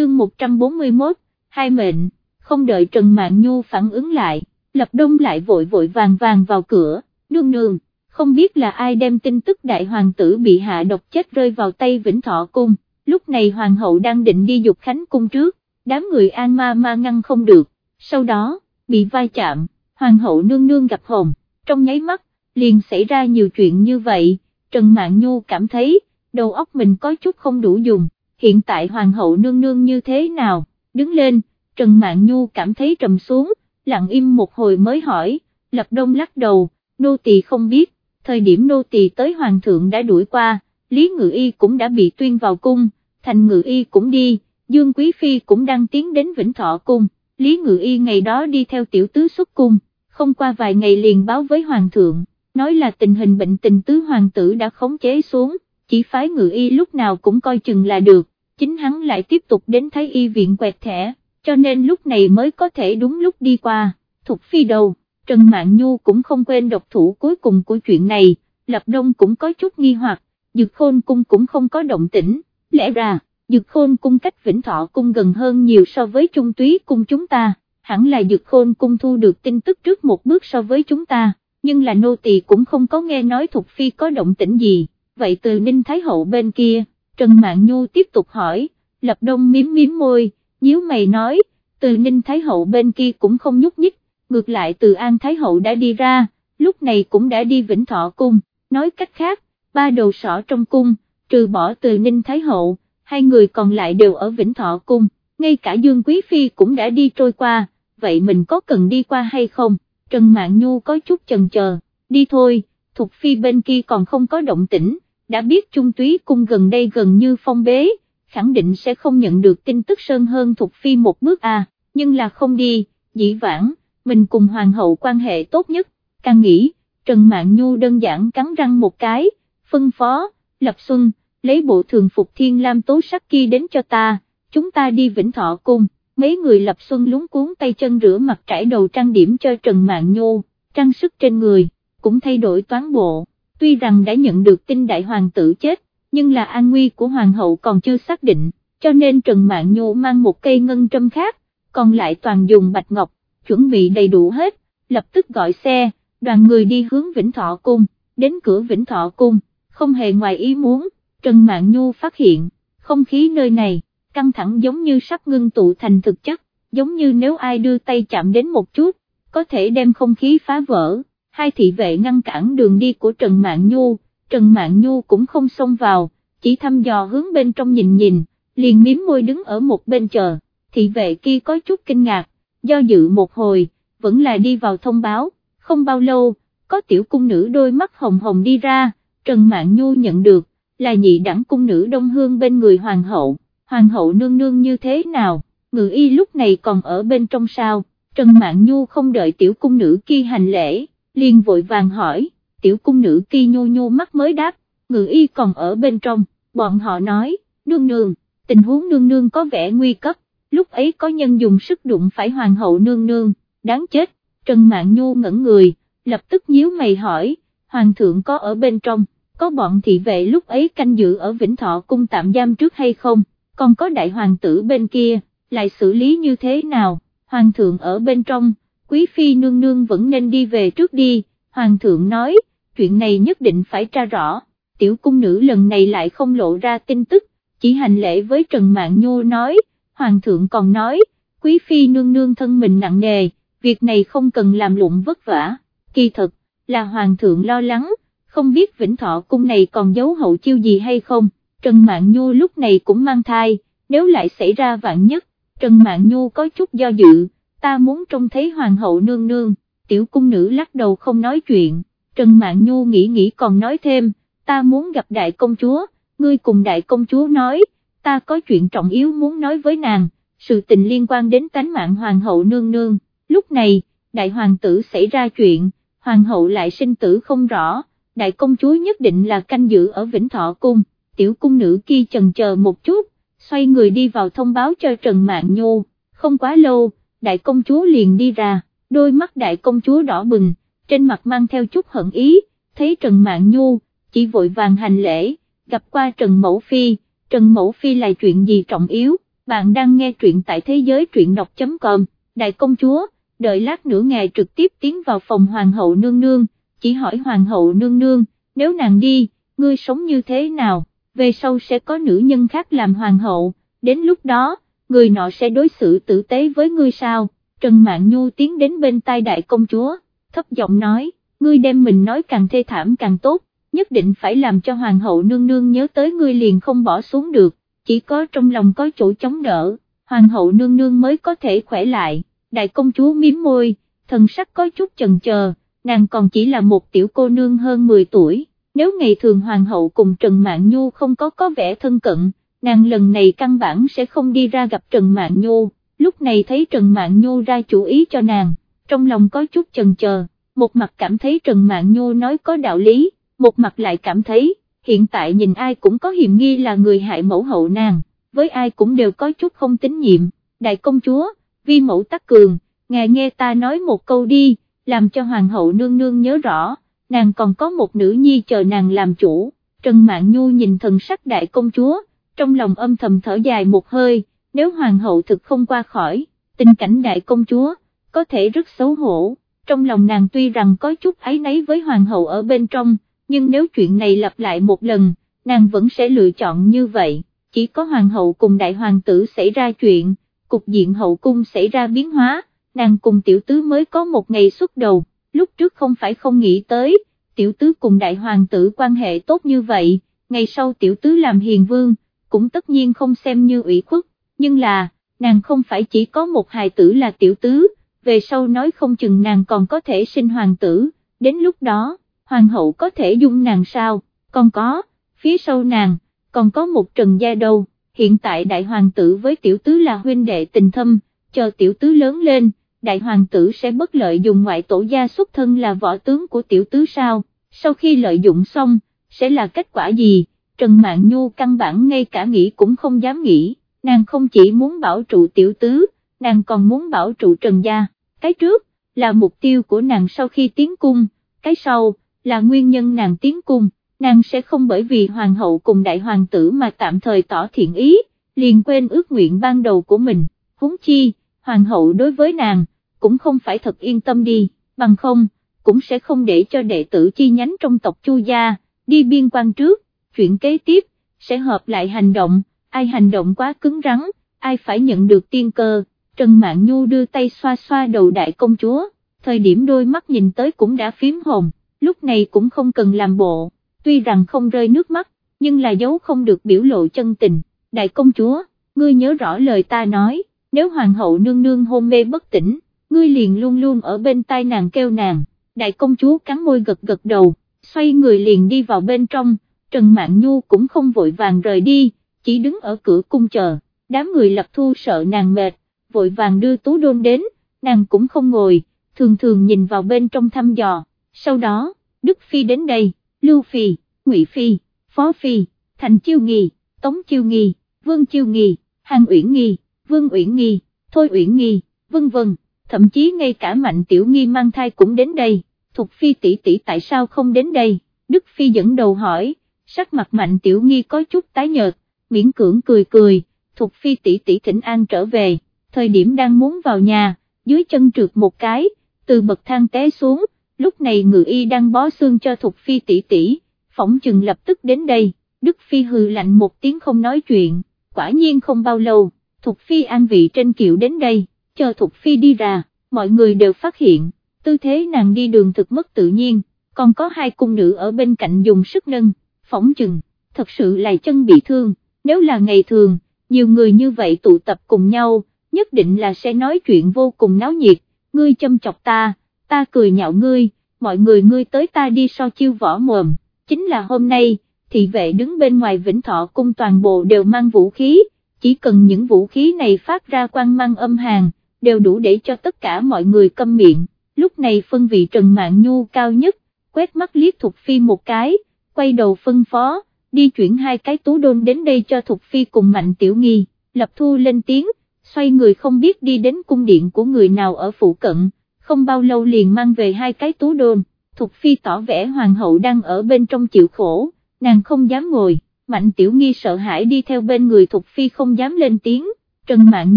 chương 141, hai mệnh, không đợi Trần Mạn Nhu phản ứng lại, Lập Đông lại vội vội vàng vàng vào cửa, nương nương, không biết là ai đem tin tức đại hoàng tử bị hạ độc chết rơi vào tay Vĩnh Thọ Cung, lúc này hoàng hậu đang định đi dục khánh cung trước, đám người an ma ma ngăn không được, sau đó, bị vai chạm, hoàng hậu nương nương gặp hồn, trong nháy mắt, liền xảy ra nhiều chuyện như vậy, Trần Mạn Nhu cảm thấy, đầu óc mình có chút không đủ dùng, hiện tại hoàng hậu nương nương như thế nào, đứng lên, Trần Mạn Nhu cảm thấy trầm xuống, lặng im một hồi mới hỏi, Lập Đông lắc đầu, nô tỳ không biết, thời điểm nô tỳ tới hoàng thượng đã đuổi qua, Lý Ngự Y cũng đã bị tuyên vào cung, Thành Ngự Y cũng đi, Dương Quý Phi cũng đang tiến đến Vĩnh Thọ Cung, Lý Ngự Y ngày đó đi theo tiểu tứ xuất cung, không qua vài ngày liền báo với hoàng thượng, nói là tình hình bệnh tình tứ hoàng tử đã khống chế xuống, chỉ phái Ngự Y lúc nào cũng coi chừng là được, chính hắn lại tiếp tục đến Thái Y viện quẹt thẻ cho nên lúc này mới có thể đúng lúc đi qua, thuộc Phi đầu, Trần Mạn Nhu cũng không quên độc thủ cuối cùng của chuyện này, Lập Đông cũng có chút nghi hoặc, Dực Khôn Cung cũng không có động tĩnh, lẽ ra, Dực Khôn Cung cách Vĩnh Thọ Cung gần hơn nhiều so với Trung Túy Cung chúng ta, hẳn là Dực Khôn Cung thu được tin tức trước một bước so với chúng ta, nhưng là nô tỳ cũng không có nghe nói Thục Phi có động tĩnh gì, vậy từ Ninh Thái Hậu bên kia, Trần Mạn Nhu tiếp tục hỏi, Lập Đông miếm miếm môi, nhíu mày nói, từ Ninh Thái Hậu bên kia cũng không nhúc nhích, ngược lại từ An Thái Hậu đã đi ra, lúc này cũng đã đi Vĩnh Thọ Cung, nói cách khác, ba đầu sỏ trong cung, trừ bỏ từ Ninh Thái Hậu, hai người còn lại đều ở Vĩnh Thọ Cung, ngay cả Dương Quý Phi cũng đã đi trôi qua, vậy mình có cần đi qua hay không, Trần Mạn Nhu có chút chần chờ, đi thôi, Thục Phi bên kia còn không có động tĩnh, đã biết Trung Túy Cung gần đây gần như phong bế, khẳng định sẽ không nhận được tin tức sơn hơn Thục Phi một bước à, nhưng là không đi, dĩ vãng, mình cùng Hoàng hậu quan hệ tốt nhất, càng nghĩ, Trần Mạn Nhu đơn giản cắn răng một cái, phân phó, Lập Xuân, lấy bộ thường phục thiên lam tố sắc kia đến cho ta, chúng ta đi Vĩnh Thọ Cung, mấy người Lập Xuân lúng cuốn tay chân rửa mặt trải đầu trang điểm cho Trần Mạn Nhu, trang sức trên người, cũng thay đổi toán bộ, tuy rằng đã nhận được tin đại hoàng tử chết, nhưng là an nguy của hoàng hậu còn chưa xác định, cho nên Trần Mạn Nhu mang một cây ngân trâm khác, còn lại toàn dùng bạch ngọc, chuẩn bị đầy đủ hết, lập tức gọi xe, đoàn người đi hướng Vĩnh Thọ Cung, đến cửa Vĩnh Thọ Cung, không hề ngoài ý muốn, Trần Mạn Nhu phát hiện, không khí nơi này, căng thẳng giống như sắp ngưng tụ thành thực chất, giống như nếu ai đưa tay chạm đến một chút, có thể đem không khí phá vỡ, hai thị vệ ngăn cản đường đi của Trần Mạn Nhu, Trần Mạn Nhu cũng không xông vào, chỉ thăm dò hướng bên trong nhìn nhìn, liền miếm môi đứng ở một bên chờ, thị vệ kia có chút kinh ngạc, do dự một hồi, vẫn là đi vào thông báo, không bao lâu, có tiểu cung nữ đôi mắt hồng hồng đi ra, Trần Mạn Nhu nhận được, là nhị đẳng cung nữ đông hương bên người hoàng hậu, hoàng hậu nương nương như thế nào, ngự y lúc này còn ở bên trong sao, Trần Mạn Nhu không đợi tiểu cung nữ kia hành lễ, liền vội vàng hỏi tiểu cung nữ kia nhô nhô mắt mới đáp, ngự y còn ở bên trong, bọn họ nói, nương nương, tình huống nương nương có vẻ nguy cấp, lúc ấy có nhân dùng sức đụng phải hoàng hậu nương nương, đáng chết, Trần mạng Nhu ngẩn người, lập tức nhíu mày hỏi, hoàng thượng có ở bên trong, có bọn thị vệ lúc ấy canh giữ ở Vĩnh Thọ cung tạm giam trước hay không, còn có đại hoàng tử bên kia, lại xử lý như thế nào, hoàng thượng ở bên trong, quý phi nương nương vẫn nên đi về trước đi, hoàng thượng nói, chuyện này nhất định phải tra rõ, tiểu cung nữ lần này lại không lộ ra tin tức, chỉ hành lễ với Trần Mạn Nhô nói, Hoàng thượng còn nói, quý phi nương nương thân mình nặng nề, việc này không cần làm lụng vất vả, kỳ thật, là Hoàng thượng lo lắng, không biết Vĩnh Thọ cung này còn giấu hậu chiêu gì hay không, Trần Mạn Nhu lúc này cũng mang thai, nếu lại xảy ra vạn nhất, Trần Mạn Nhu có chút do dự, ta muốn trông thấy Hoàng hậu nương nương, tiểu cung nữ lắc đầu không nói chuyện. Trần Mạn Nhu nghĩ nghĩ còn nói thêm, ta muốn gặp đại công chúa, ngươi cùng đại công chúa nói, ta có chuyện trọng yếu muốn nói với nàng, sự tình liên quan đến tánh mạng hoàng hậu nương nương, lúc này, đại hoàng tử xảy ra chuyện, hoàng hậu lại sinh tử không rõ, đại công chúa nhất định là canh giữ ở Vĩnh Thọ Cung, tiểu cung nữ kia chần chờ một chút, xoay người đi vào thông báo cho Trần Mạn Nhu, không quá lâu, đại công chúa liền đi ra, đôi mắt đại công chúa đỏ bừng, trên mặt mang theo chút hận ý, thấy Trần Mạn Nhu, chỉ vội vàng hành lễ, gặp qua Trần Mẫu Phi, Trần Mẫu Phi là chuyện gì trọng yếu, bạn đang nghe truyện tại thế giới truyện đọc.com, đại công chúa, đợi lát nữa ngài trực tiếp tiến vào phòng hoàng hậu nương nương, chỉ hỏi hoàng hậu nương nương, nếu nàng đi, ngươi sống như thế nào, về sau sẽ có nữ nhân khác làm hoàng hậu, đến lúc đó, người nọ sẽ đối xử tử tế với ngươi sao, Trần Mạn Nhu tiến đến bên tai đại công chúa, thấp giọng nói, ngươi đem mình nói càng thê thảm càng tốt, nhất định phải làm cho hoàng hậu nương nương nhớ tới ngươi liền không bỏ xuống được, chỉ có trong lòng có chỗ chống đỡ, hoàng hậu nương nương mới có thể khỏe lại, đại công chúa miếm môi, thần sắc có chút chần chờ, nàng còn chỉ là một tiểu cô nương hơn 10 tuổi, nếu ngày thường hoàng hậu cùng Trần Mạn Nhu không có có vẻ thân cận, nàng lần này căn bản sẽ không đi ra gặp Trần Mạn Nhu, lúc này thấy Trần Mạn Nhu ra chủ ý cho nàng, trong lòng có chút chần chờ, một mặt cảm thấy Trần Mạn Nhu nói có đạo lý, một mặt lại cảm thấy, hiện tại nhìn ai cũng có hiểm nghi là người hại mẫu hậu nàng, với ai cũng đều có chút không tín nhiệm, đại công chúa, vi mẫu tắc cường, ngài nghe ta nói một câu đi, làm cho hoàng hậu nương nương nhớ rõ, nàng còn có một nữ nhi chờ nàng làm chủ, Trần Mạn Nhu nhìn thần sắc đại công chúa, trong lòng âm thầm thở dài một hơi, nếu hoàng hậu thực không qua khỏi, tình cảnh đại công chúa, có thể rất xấu hổ, trong lòng nàng tuy rằng có chút ấy nấy với hoàng hậu ở bên trong, nhưng nếu chuyện này lặp lại một lần, nàng vẫn sẽ lựa chọn như vậy, chỉ có hoàng hậu cùng đại hoàng tử xảy ra chuyện, cục diện hậu cung xảy ra biến hóa, nàng cùng tiểu tứ mới có một ngày xuất đầu, lúc trước không phải không nghĩ tới, tiểu tứ cùng đại hoàng tử quan hệ tốt như vậy, ngày sau tiểu tứ làm hiền vương, cũng tất nhiên không xem như ủy khuất, nhưng là, nàng không phải chỉ có một hài tử là tiểu tứ, về sau nói không chừng nàng còn có thể sinh hoàng tử, đến lúc đó, hoàng hậu có thể dung nàng sao, còn có, phía sau nàng, còn có một trần gia đâu, hiện tại đại hoàng tử với tiểu tứ là huynh đệ tình thâm, chờ tiểu tứ lớn lên, đại hoàng tử sẽ bất lợi dùng ngoại tổ gia xuất thân là võ tướng của tiểu tứ sao, sau khi lợi dụng xong, sẽ là kết quả gì, Trần Mạn Nhu căn bản ngay cả nghĩ cũng không dám nghĩ, nàng không chỉ muốn bảo trụ tiểu tứ, nàng còn muốn bảo trụ Trần gia, cái trước, là mục tiêu của nàng sau khi tiến cung, cái sau, là nguyên nhân nàng tiến cung, nàng sẽ không bởi vì hoàng hậu cùng đại hoàng tử mà tạm thời tỏ thiện ý, liền quên ước nguyện ban đầu của mình, huống chi, hoàng hậu đối với nàng, cũng không phải thật yên tâm đi, bằng không, cũng sẽ không để cho đệ tử chi nhánh trong tộc Chu gia, đi biên quan trước, chuyện kế tiếp, sẽ hợp lại hành động, ai hành động quá cứng rắn, ai phải nhận được tiên cơ, Trần Mạn Nhu đưa tay xoa xoa đầu đại công chúa, thời điểm đôi mắt nhìn tới cũng đã phím hồn, lúc này cũng không cần làm bộ, tuy rằng không rơi nước mắt, nhưng là dấu không được biểu lộ chân tình, đại công chúa, ngươi nhớ rõ lời ta nói, nếu hoàng hậu nương nương hôn mê bất tỉnh, ngươi liền luôn luôn ở bên tai nàng kêu nàng, đại công chúa cắn môi gật gật đầu, xoay người liền đi vào bên trong, Trần Mạn Nhu cũng không vội vàng rời đi, chỉ đứng ở cửa cung chờ, đám người lập thu sợ nàng mệt, vội vàng đưa tú đôn đến, nàng cũng không ngồi, thường thường nhìn vào bên trong thăm dò, sau đó, Đức Phi đến đây, Lưu Phi, Ngụy Phi, Phó Phi, Thành Chiêu Nghi, Tống Chiêu Nghi, Vương Chiêu Nghi, Hàng Uyển Nghi, Vương Uyển Nghi, Thôi Uyển Nghi, vân vân, thậm chí ngay cả Mạnh Tiểu Nghi mang thai cũng đến đây, Thục Phi tỷ tỷ tại sao không đến đây, Đức Phi dẫn đầu hỏi, sắc mặt Mạnh Tiểu Nghi có chút tái nhợt, miễn cưỡng cười cười, Thục Phi tỷ tỷ thỉnh an trở về, thời điểm đang muốn vào nhà, dưới chân trượt một cái, từ bậc thang té xuống, lúc này ngự y đang bó xương cho Thục Phi tỷ tỷ, phỏng chừng lập tức đến đây, Đức Phi hừ lạnh một tiếng không nói chuyện, quả nhiên không bao lâu, Thục Phi an vị trên kiệu đến đây, chờ Thục Phi đi ra, mọi người đều phát hiện, tư thế nàng đi đường thực mất tự nhiên, còn có hai cung nữ ở bên cạnh dùng sức nâng, phỏng chừng, thật sự là chân bị thương, nếu là ngày thường, nhiều người như vậy tụ tập cùng nhau, nhất định là sẽ nói chuyện vô cùng náo nhiệt, ngươi châm chọc ta, ta cười nhạo ngươi, mọi người ngươi tới ta đi so chiêu võ mồm, chính là hôm nay, thị vệ đứng bên ngoài vĩnh thọ cung toàn bộ đều mang vũ khí, chỉ cần những vũ khí này phát ra quang mang âm hàng, đều đủ để cho tất cả mọi người câm miệng, lúc này phân vị Trần Mạng Nhu cao nhất, quét mắt liếc Thục Phi một cái, quay đầu phân phó, đi chuyển hai cái tú đôn đến đây cho Thục Phi cùng Mạnh Tiểu Nghi, lập thu lên tiếng, xoay người không biết đi đến cung điện của người nào ở phụ cận, không bao lâu liền mang về hai cái tú đôn, Thục Phi tỏ vẻ hoàng hậu đang ở bên trong chịu khổ, nàng không dám ngồi, Mạnh Tiểu Nghi sợ hãi đi theo bên người Thục Phi không dám lên tiếng, Trần Mạn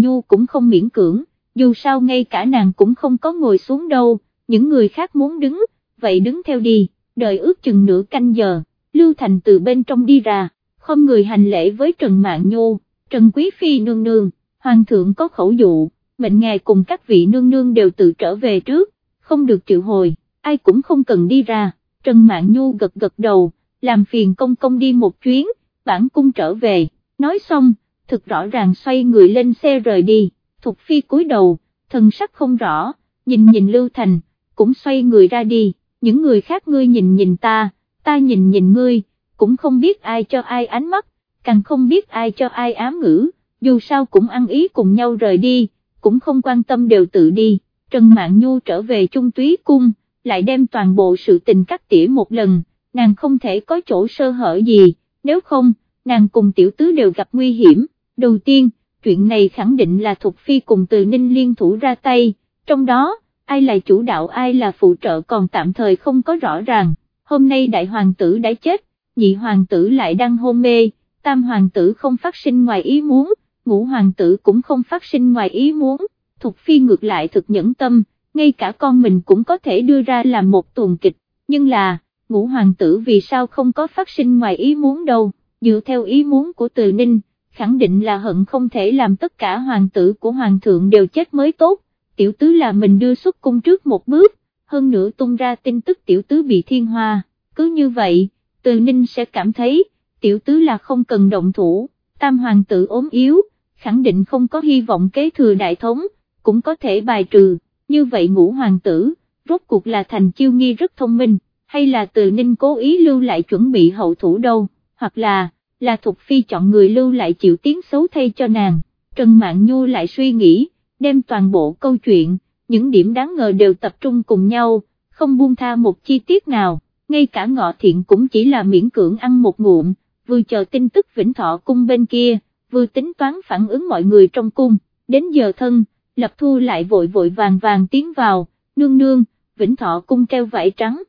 Nhu cũng không miễn cưỡng, dù sao ngay cả nàng cũng không có ngồi xuống đâu, những người khác muốn đứng, vậy đứng theo đi, đợi ước chừng nửa canh giờ, Lưu Thành từ bên trong đi ra, không người hành lễ với Trần Mạn Nhô, Trần Quý Phi nương nương, Hoàng thượng có khẩu dụ, mệnh ngài cùng các vị nương nương đều tự trở về trước, không được triệu hồi, ai cũng không cần đi ra, Trần Mạn Nhô gật gật đầu, làm phiền công công đi một chuyến, bản cung trở về, nói xong, thực rõ ràng xoay người lên xe rời đi, Thục Phi cúi đầu, thần sắc không rõ, nhìn nhìn Lưu Thành, cũng xoay người ra đi, những người khác ngươi nhìn nhìn ta, ta nhìn nhìn ngươi, cũng không biết ai cho ai ánh mắt, càng không biết ai cho ai ám ngữ, dù sao cũng ăn ý cùng nhau rời đi, cũng không quan tâm đều tự đi, Trần Mạn Nhu trở về Trung Túy Cung, lại đem toàn bộ sự tình cắt tỉa một lần, nàng không thể có chỗ sơ hở gì, nếu không, nàng cùng tiểu tứ đều gặp nguy hiểm, đầu tiên, chuyện này khẳng định là Thục Phi cùng từ Ninh liên thủ ra tay, trong đó, ai là chủ đạo ai là phụ trợ còn tạm thời không có rõ ràng, hôm nay đại hoàng tử đã chết, nhị hoàng tử lại đang hôn mê, tam hoàng tử không phát sinh ngoài ý muốn, ngũ hoàng tử cũng không phát sinh ngoài ý muốn, Thục Phi ngược lại thực nhẫn tâm, ngay cả con mình cũng có thể đưa ra làm một tuần kịch, nhưng là, ngũ hoàng tử vì sao không có phát sinh ngoài ý muốn đâu, dựa theo ý muốn của Từ Ninh, khẳng định là hận không thể làm tất cả hoàng tử của hoàng thượng đều chết mới tốt, tiểu tứ là mình đưa xuất cung trước một bước, hơn nữa tung ra tin tức tiểu tứ bị thiên hoa, cứ như vậy, Từ Ninh sẽ cảm thấy, tiểu tứ là không cần động thủ, tam hoàng tử ốm yếu, khẳng định không có hy vọng kế thừa đại thống, cũng có thể bài trừ, như vậy ngũ hoàng tử, rốt cuộc là thành chiêu nghi rất thông minh, hay là từ ninh cố ý lưu lại chuẩn bị hậu thủ đâu, hoặc là, là Thục Phi chọn người lưu lại chịu tiếng xấu thay cho nàng, Trần Mạn Nhu lại suy nghĩ, đem toàn bộ câu chuyện, những điểm đáng ngờ đều tập trung cùng nhau, không buông tha một chi tiết nào, ngay cả ngọ thiện cũng chỉ là miễn cưỡng ăn một ngụm, vừa chờ tin tức Vĩnh Thọ cung bên kia, vừa tính toán phản ứng mọi người trong cung, đến giờ thân, Lập Thu lại vội vội vàng vàng tiến vào, nương nương, Vĩnh Thọ cung treo vải trắng,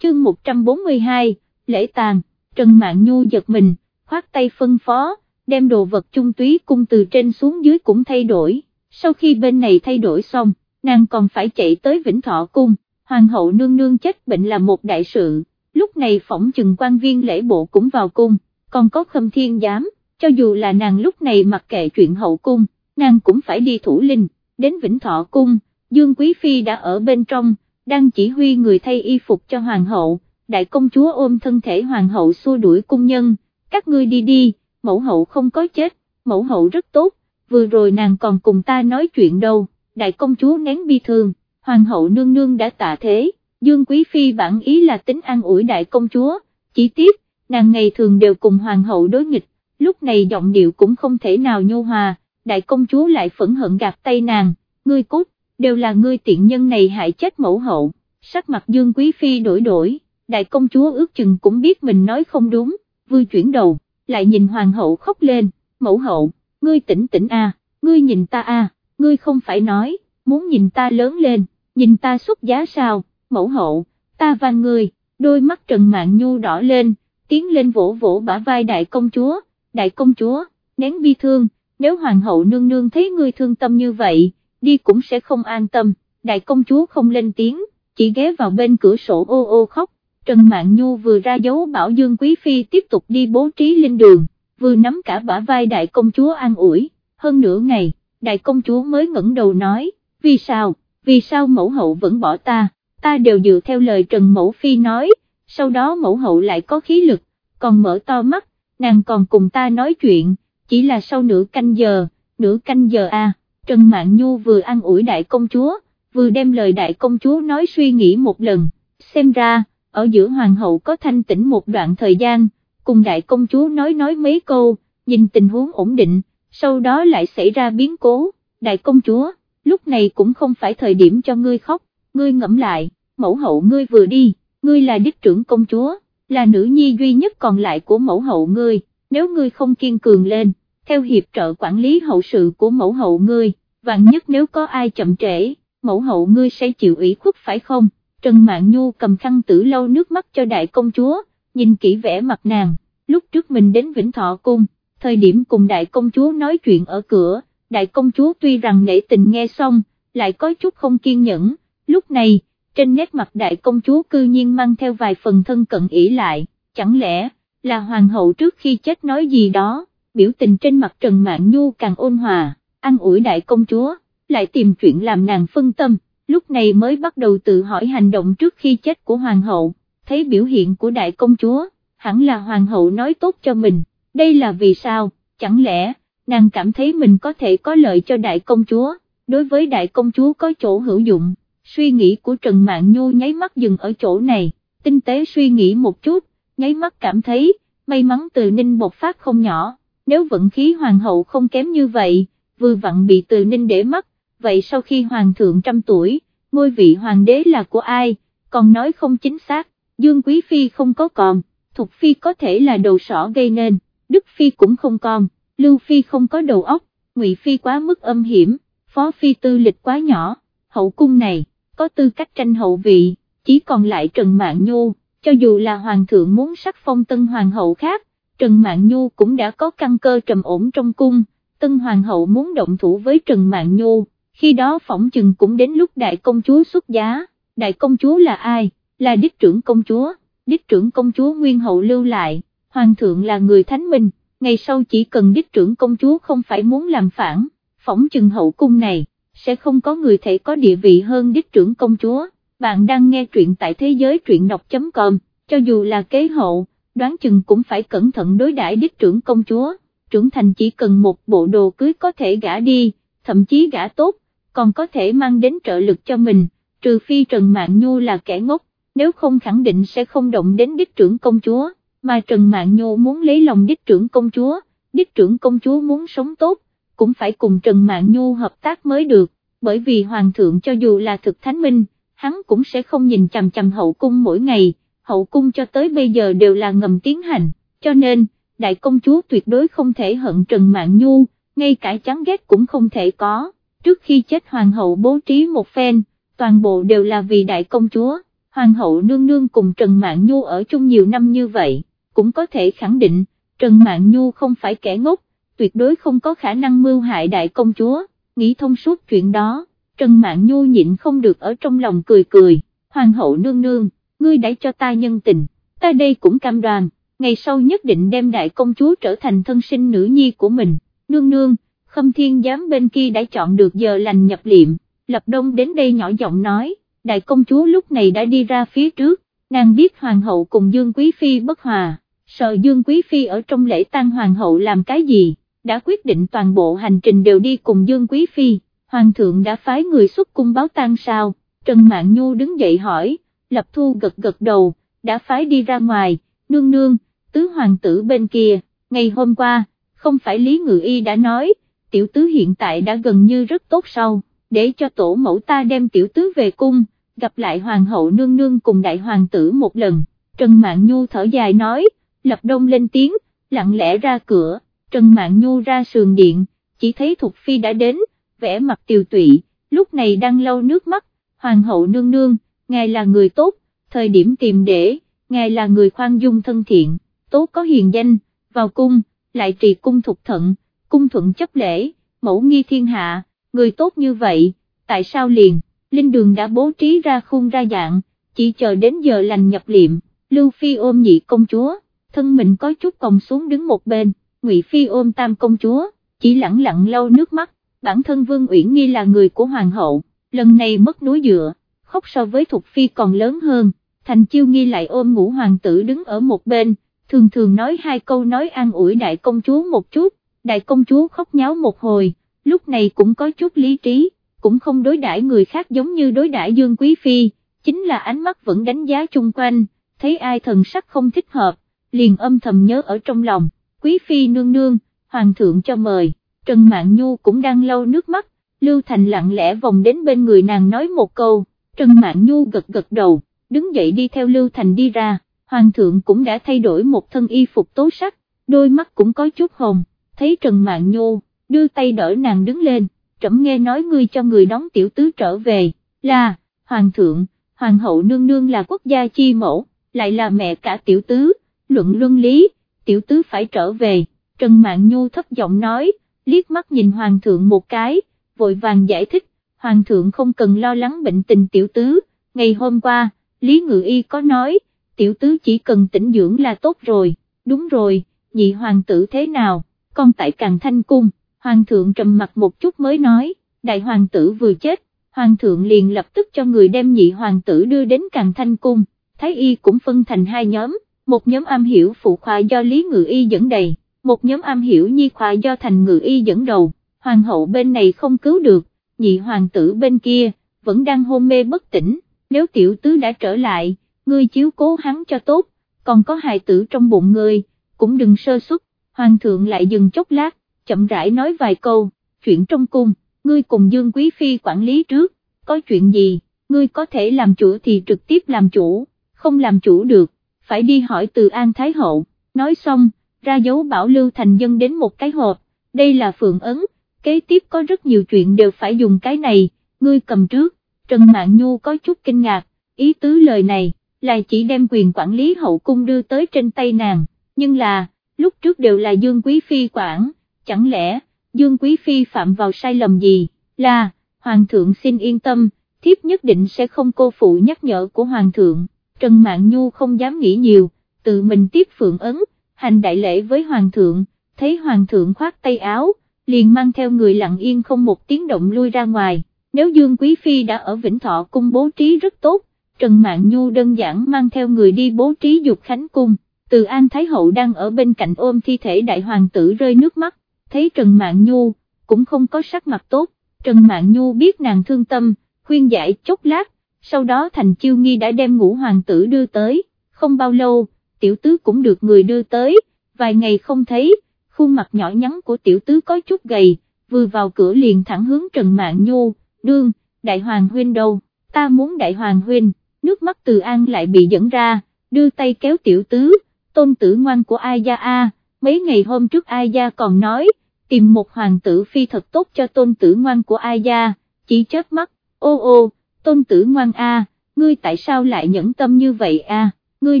chương 142, lễ tàn, Trần Mạn Nhu giật mình, khoát tay phân phó, đem đồ vật trung túy cung từ trên xuống dưới cũng thay đổi, sau khi bên này thay đổi xong, nàng còn phải chạy tới Vĩnh Thọ cung, Hoàng hậu nương nương chết bệnh là một đại sự, lúc này phỏng chừng quan viên lễ bộ cũng vào cung, còn có khâm thiên giám cho dù là nàng lúc này mặc kệ chuyện hậu cung, nàng cũng phải đi thủ linh, đến Vĩnh Thọ Cung, Dương Quý Phi đã ở bên trong, đang chỉ huy người thay y phục cho Hoàng hậu, đại công chúa ôm thân thể Hoàng hậu xua đuổi cung nhân, các ngươi đi đi, mẫu hậu không có chết, mẫu hậu rất tốt, vừa rồi nàng còn cùng ta nói chuyện đâu, đại công chúa nén bi thương, Hoàng hậu nương nương đã tạ thế, Dương Quý Phi bản ý là tính an ủi đại công chúa, chỉ tiếp nàng ngày thường đều cùng Hoàng hậu đối nghịch, lúc này giọng điệu cũng không thể nào nhô hòa, đại công chúa lại phẫn hận gạt tay nàng, ngươi cút, đều là ngươi tiện nhân này hại chết mẫu hậu, sắc mặt dương quý phi đổi đổi, đại công chúa ước chừng cũng biết mình nói không đúng, vừa chuyển đầu, lại nhìn hoàng hậu khóc lên, mẫu hậu, ngươi tỉnh tỉnh a, ngươi nhìn ta a, ngươi không phải nói, muốn nhìn ta lớn lên, nhìn ta xuất giá sao, mẫu hậu, ta van ngươi, đôi mắt Trần Mạn Nhu đỏ lên, tiến lên vỗ vỗ bả vai đại công chúa, đại công chúa, nén bi thương, nếu hoàng hậu nương nương thấy ngươi thương tâm như vậy, đi cũng sẽ không an tâm, đại công chúa không lên tiếng, chỉ ghé vào bên cửa sổ ô ô khóc, Trần Mạn Nhu vừa ra dấu bảo Dương Quý Phi tiếp tục đi bố trí lên đường, vừa nắm cả bả vai đại công chúa an ủi, hơn nửa ngày, đại công chúa mới ngẩng đầu nói, vì sao, vì sao mẫu hậu vẫn bỏ ta, ta đều dựa theo lời Trần Mẫu Phi nói, sau đó mẫu hậu lại có khí lực, còn mở to mắt, nàng còn cùng ta nói chuyện, chỉ là sau nửa canh giờ, nửa canh giờ à, Trần Mạn Nhu vừa ăn ủi đại công chúa, vừa đem lời đại công chúa nói suy nghĩ một lần, xem ra, ở giữa hoàng hậu có thanh tĩnh một đoạn thời gian, cùng đại công chúa nói nói mấy câu, nhìn tình huống ổn định, sau đó lại xảy ra biến cố, đại công chúa, lúc này cũng không phải thời điểm cho ngươi khóc, ngươi ngẫm lại, mẫu hậu ngươi vừa đi, ngươi là đích trưởng công chúa, là nữ nhi duy nhất còn lại của mẫu hậu ngươi, nếu ngươi không kiên cường lên, theo hiệp trợ quản lý hậu sự của mẫu hậu ngươi, vạn nhất nếu có ai chậm trễ, mẫu hậu ngươi sẽ chịu ủy khuất phải không? Trần Mạn Nhu cầm khăn tử lau nước mắt cho đại công chúa, nhìn kỹ vẻ mặt nàng, lúc trước mình đến Vĩnh Thọ Cung, thời điểm cùng đại công chúa nói chuyện ở cửa, đại công chúa tuy rằng nể tình nghe xong, lại có chút không kiên nhẫn, lúc này, trên nét mặt đại công chúa cư nhiên mang theo vài phần thân cận ỷ lại, chẳng lẽ, là hoàng hậu trước khi chết nói gì đó, biểu tình trên mặt Trần Mạn Nhu càng ôn hòa, ăn ủi đại công chúa, lại tìm chuyện làm nàng phân tâm, lúc này mới bắt đầu tự hỏi hành động trước khi chết của hoàng hậu, thấy biểu hiện của đại công chúa, hẳn là hoàng hậu nói tốt cho mình, đây là vì sao, chẳng lẽ, nàng cảm thấy mình có thể có lợi cho đại công chúa, đối với đại công chúa có chỗ hữu dụng, suy nghĩ của Trần Mạn Nhu nháy mắt dừng ở chỗ này, tinh tế suy nghĩ một chút, nháy mắt cảm thấy, may mắn từ ninh bột phát không nhỏ, nếu vận khí hoàng hậu không kém như vậy, vừa vặn bị từ ninh để mắt, vậy sau khi hoàng thượng trăm tuổi, ngôi vị hoàng đế là của ai, còn nói không chính xác, Dương Quý Phi không có còn, Thục Phi có thể là đầu sỏ gây nên, Đức Phi cũng không còn, Lưu Phi không có đầu óc, Ngụy Phi quá mức âm hiểm, Phó Phi tư lịch quá nhỏ, hậu cung này, có tư cách tranh hậu vị, chỉ còn lại Trần Mạn Nhu, cho dù là Hoàng thượng muốn sắc phong tân Hoàng hậu khác, Trần Mạn Nhu cũng đã có căn cơ trầm ổn trong cung, tân Hoàng hậu muốn động thủ với Trần Mạn Nhu, khi đó phỏng chừng cũng đến lúc đại công chúa xuất giá, đại công chúa là ai, là đích trưởng công chúa, đích trưởng công chúa Nguyên hậu lưu lại, Hoàng thượng là người thánh minh, ngày sau chỉ cần đích trưởng công chúa không phải muốn làm phản, phỏng chừng hậu cung này, sẽ không có người thể có địa vị hơn đích trưởng công chúa, bạn đang nghe truyện tại thế giới truyện đọc.com, cho dù là kế hậu, đoán chừng cũng phải cẩn thận đối đãi đích trưởng công chúa, trưởng thành chỉ cần một bộ đồ cưới có thể gả đi, thậm chí gả tốt, còn có thể mang đến trợ lực cho mình, trừ phi Trần mạng Nhu là kẻ ngốc, nếu không khẳng định sẽ không động đến đích trưởng công chúa, mà Trần Mạn Nhu muốn lấy lòng đích trưởng công chúa, đích trưởng công chúa muốn sống tốt, cũng phải cùng Trần Mạn Nhu hợp tác mới được, bởi vì Hoàng thượng cho dù là thực thánh minh, hắn cũng sẽ không nhìn chằm chằm hậu cung mỗi ngày, hậu cung cho tới bây giờ đều là ngầm tiến hành, cho nên, đại công chúa tuyệt đối không thể hận Trần Mạn Nhu, ngay cả chán ghét cũng không thể có, trước khi chết hoàng hậu bố trí một phen, toàn bộ đều là vì đại công chúa, hoàng hậu nương nương cùng Trần Mạn Nhu ở chung nhiều năm như vậy, cũng có thể khẳng định, Trần Mạn Nhu không phải kẻ ngốc, tuyệt đối không có khả năng mưu hại đại công chúa, nghĩ thông suốt chuyện đó, Trần Mạn Nhu nhịn không được ở trong lòng cười cười, hoàng hậu nương nương, ngươi đã cho ta nhân tình, ta đây cũng cam đoan, ngày sau nhất định đem đại công chúa trở thành thân sinh nữ nhi của mình, nương nương, khâm thiên giám bên kia đã chọn được giờ lành nhập liệm, lập đông đến đây nhỏ giọng nói, đại công chúa lúc này đã đi ra phía trước, nàng biết hoàng hậu cùng Dương Quý Phi bất hòa, sợ Dương Quý Phi ở trong lễ tang hoàng hậu làm cái gì, đã quyết định toàn bộ hành trình đều đi cùng Dương Quý Phi, hoàng thượng đã phái người xuất cung báo tang sao, Trần Mạn Nhu đứng dậy hỏi, Lập Thu gật gật đầu, đã phái đi ra ngoài, nương nương, tứ hoàng tử bên kia, ngày hôm qua, không phải Lý Ngự Y đã nói, tiểu tứ hiện tại đã gần như rất tốt sau, để cho tổ mẫu ta đem tiểu tứ về cung, gặp lại hoàng hậu nương nương cùng đại hoàng tử một lần, Trần Mạn Nhu thở dài nói, Lập Đông lên tiếng, lặng lẽ ra cửa, Trần Mạn Nhu ra sườn điện, chỉ thấy Thục Phi đã đến, vẻ mặt tiều tụy, lúc này đang lau nước mắt, hoàng hậu nương nương, ngài là người tốt, thời điểm tìm để, ngài là người khoan dung thân thiện, tốt có hiền danh, vào cung, lại trì cung thục thận, cung thuận chấp lễ, mẫu nghi thiên hạ, người tốt như vậy, tại sao liền, linh đường đã bố trí ra khung ra dạng, chỉ chờ đến giờ lành nhập liệm, Lưu Phi ôm nhị công chúa, thân mình có chút còng xuống đứng một bên, Ngụy Phi ôm tam công chúa, chỉ lặng lặng lau nước mắt, bản thân Vương Uyển Nghi là người của Hoàng hậu, lần này mất núi dựa, khóc so với Thục Phi còn lớn hơn, Thành Chiêu Nghi lại ôm ngũ hoàng tử đứng ở một bên, thường thường nói hai câu nói an ủi đại công chúa một chút, đại công chúa khóc nháo một hồi, lúc này cũng có chút lý trí, cũng không đối đãi người khác giống như đối đãi Dương Quý Phi, chính là ánh mắt vẫn đánh giá chung quanh, thấy ai thần sắc không thích hợp, liền âm thầm nhớ ở trong lòng, Quý Phi nương nương, Hoàng thượng cho mời, Trần Mạn Nhu cũng đang lau nước mắt, Lưu Thành lặng lẽ vòng đến bên người nàng nói một câu, Trần Mạn Nhu gật gật đầu, đứng dậy đi theo Lưu Thành đi ra, Hoàng thượng cũng đã thay đổi một thân y phục tố sắc, đôi mắt cũng có chút hồng, thấy Trần Mạn Nhu, đưa tay đỡ nàng đứng lên, trẫm nghe nói ngươi cho người đón tiểu tứ trở về, là, Hoàng thượng, Hoàng hậu nương nương là quốc gia chi mẫu, lại là mẹ cả tiểu tứ, luận luân lý, tiểu tứ phải trở về, Trần mạng Nhu thấp giọng nói, liếc mắt nhìn hoàng thượng một cái, vội vàng giải thích, hoàng thượng không cần lo lắng bệnh tình tiểu tứ, ngày hôm qua, Lý Ngự Y có nói, tiểu tứ chỉ cần tĩnh dưỡng là tốt rồi, đúng rồi, nhị hoàng tử thế nào, con tại càng thanh cung, hoàng thượng trầm mặt một chút mới nói, đại hoàng tử vừa chết, hoàng thượng liền lập tức cho người đem nhị hoàng tử đưa đến càng thanh cung, thái y cũng phân thành hai nhóm, một nhóm am hiểu phụ khoa do Lý Ngự Y dẫn đầy, một nhóm am hiểu nhi khoa do Thành Ngự Y dẫn đầu, hoàng hậu bên này không cứu được, nhị hoàng tử bên kia, vẫn đang hôn mê bất tỉnh, nếu tiểu tứ đã trở lại, ngươi chiếu cố hắn cho tốt, còn có hài tử trong bụng ngươi, cũng đừng sơ suất, hoàng thượng lại dừng chốc lát, chậm rãi nói vài câu, chuyện trong cung, ngươi cùng Dương Quý Phi quản lý trước, có chuyện gì, ngươi có thể làm chủ thì trực tiếp làm chủ, không làm chủ được, phải đi hỏi từ An Thái Hậu, nói xong, ra dấu bảo Lưu Thành Dân đến một cái hộp, đây là phượng ấn, kế tiếp có rất nhiều chuyện đều phải dùng cái này, ngươi cầm trước, Trần Mạn Nhu có chút kinh ngạc, ý tứ lời này, là chỉ đem quyền quản lý hậu cung đưa tới trên tay nàng, nhưng là, lúc trước đều là Dương Quý Phi quản, chẳng lẽ, Dương Quý Phi phạm vào sai lầm gì, là, Hoàng thượng xin yên tâm, thiếp nhất định sẽ không cô phụ nhắc nhở của Hoàng thượng, Trần Mạn Nhu không dám nghĩ nhiều, tự mình tiếp phượng ấn, hành đại lễ với Hoàng thượng, thấy Hoàng thượng khoát tay áo, liền mang theo người lặng yên không một tiếng động lui ra ngoài, nếu Dương Quý Phi đã ở Vĩnh Thọ cung bố trí rất tốt, Trần Mạn Nhu đơn giản mang theo người đi bố trí dục khánh cung, từ An Thái Hậu đang ở bên cạnh ôm thi thể đại hoàng tử rơi nước mắt, thấy Trần Mạn Nhu, cũng không có sắc mặt tốt, Trần Mạn Nhu biết nàng thương tâm, khuyên giải chốc lát, sau đó Thành Chiêu Nghi đã đem ngũ hoàng tử đưa tới, không bao lâu, tiểu tứ cũng được người đưa tới, vài ngày không thấy, khuôn mặt nhỏ nhắn của tiểu tứ có chút gầy, vừa vào cửa liền thẳng hướng Trần Mạn Nhu, đương, đại hoàng huynh đâu, ta muốn đại hoàng huynh, nước mắt từ an lại bị dẫn ra, đưa tay kéo tiểu tứ, tôn tử ngoan của ai gia a, mấy ngày hôm trước ai gia còn nói, tìm một hoàng tử phi thật tốt cho tôn tử ngoan của ai gia, chỉ chớp mắt, ô ô, tôn tử ngoan a, ngươi tại sao lại nhẫn tâm như vậy a, ngươi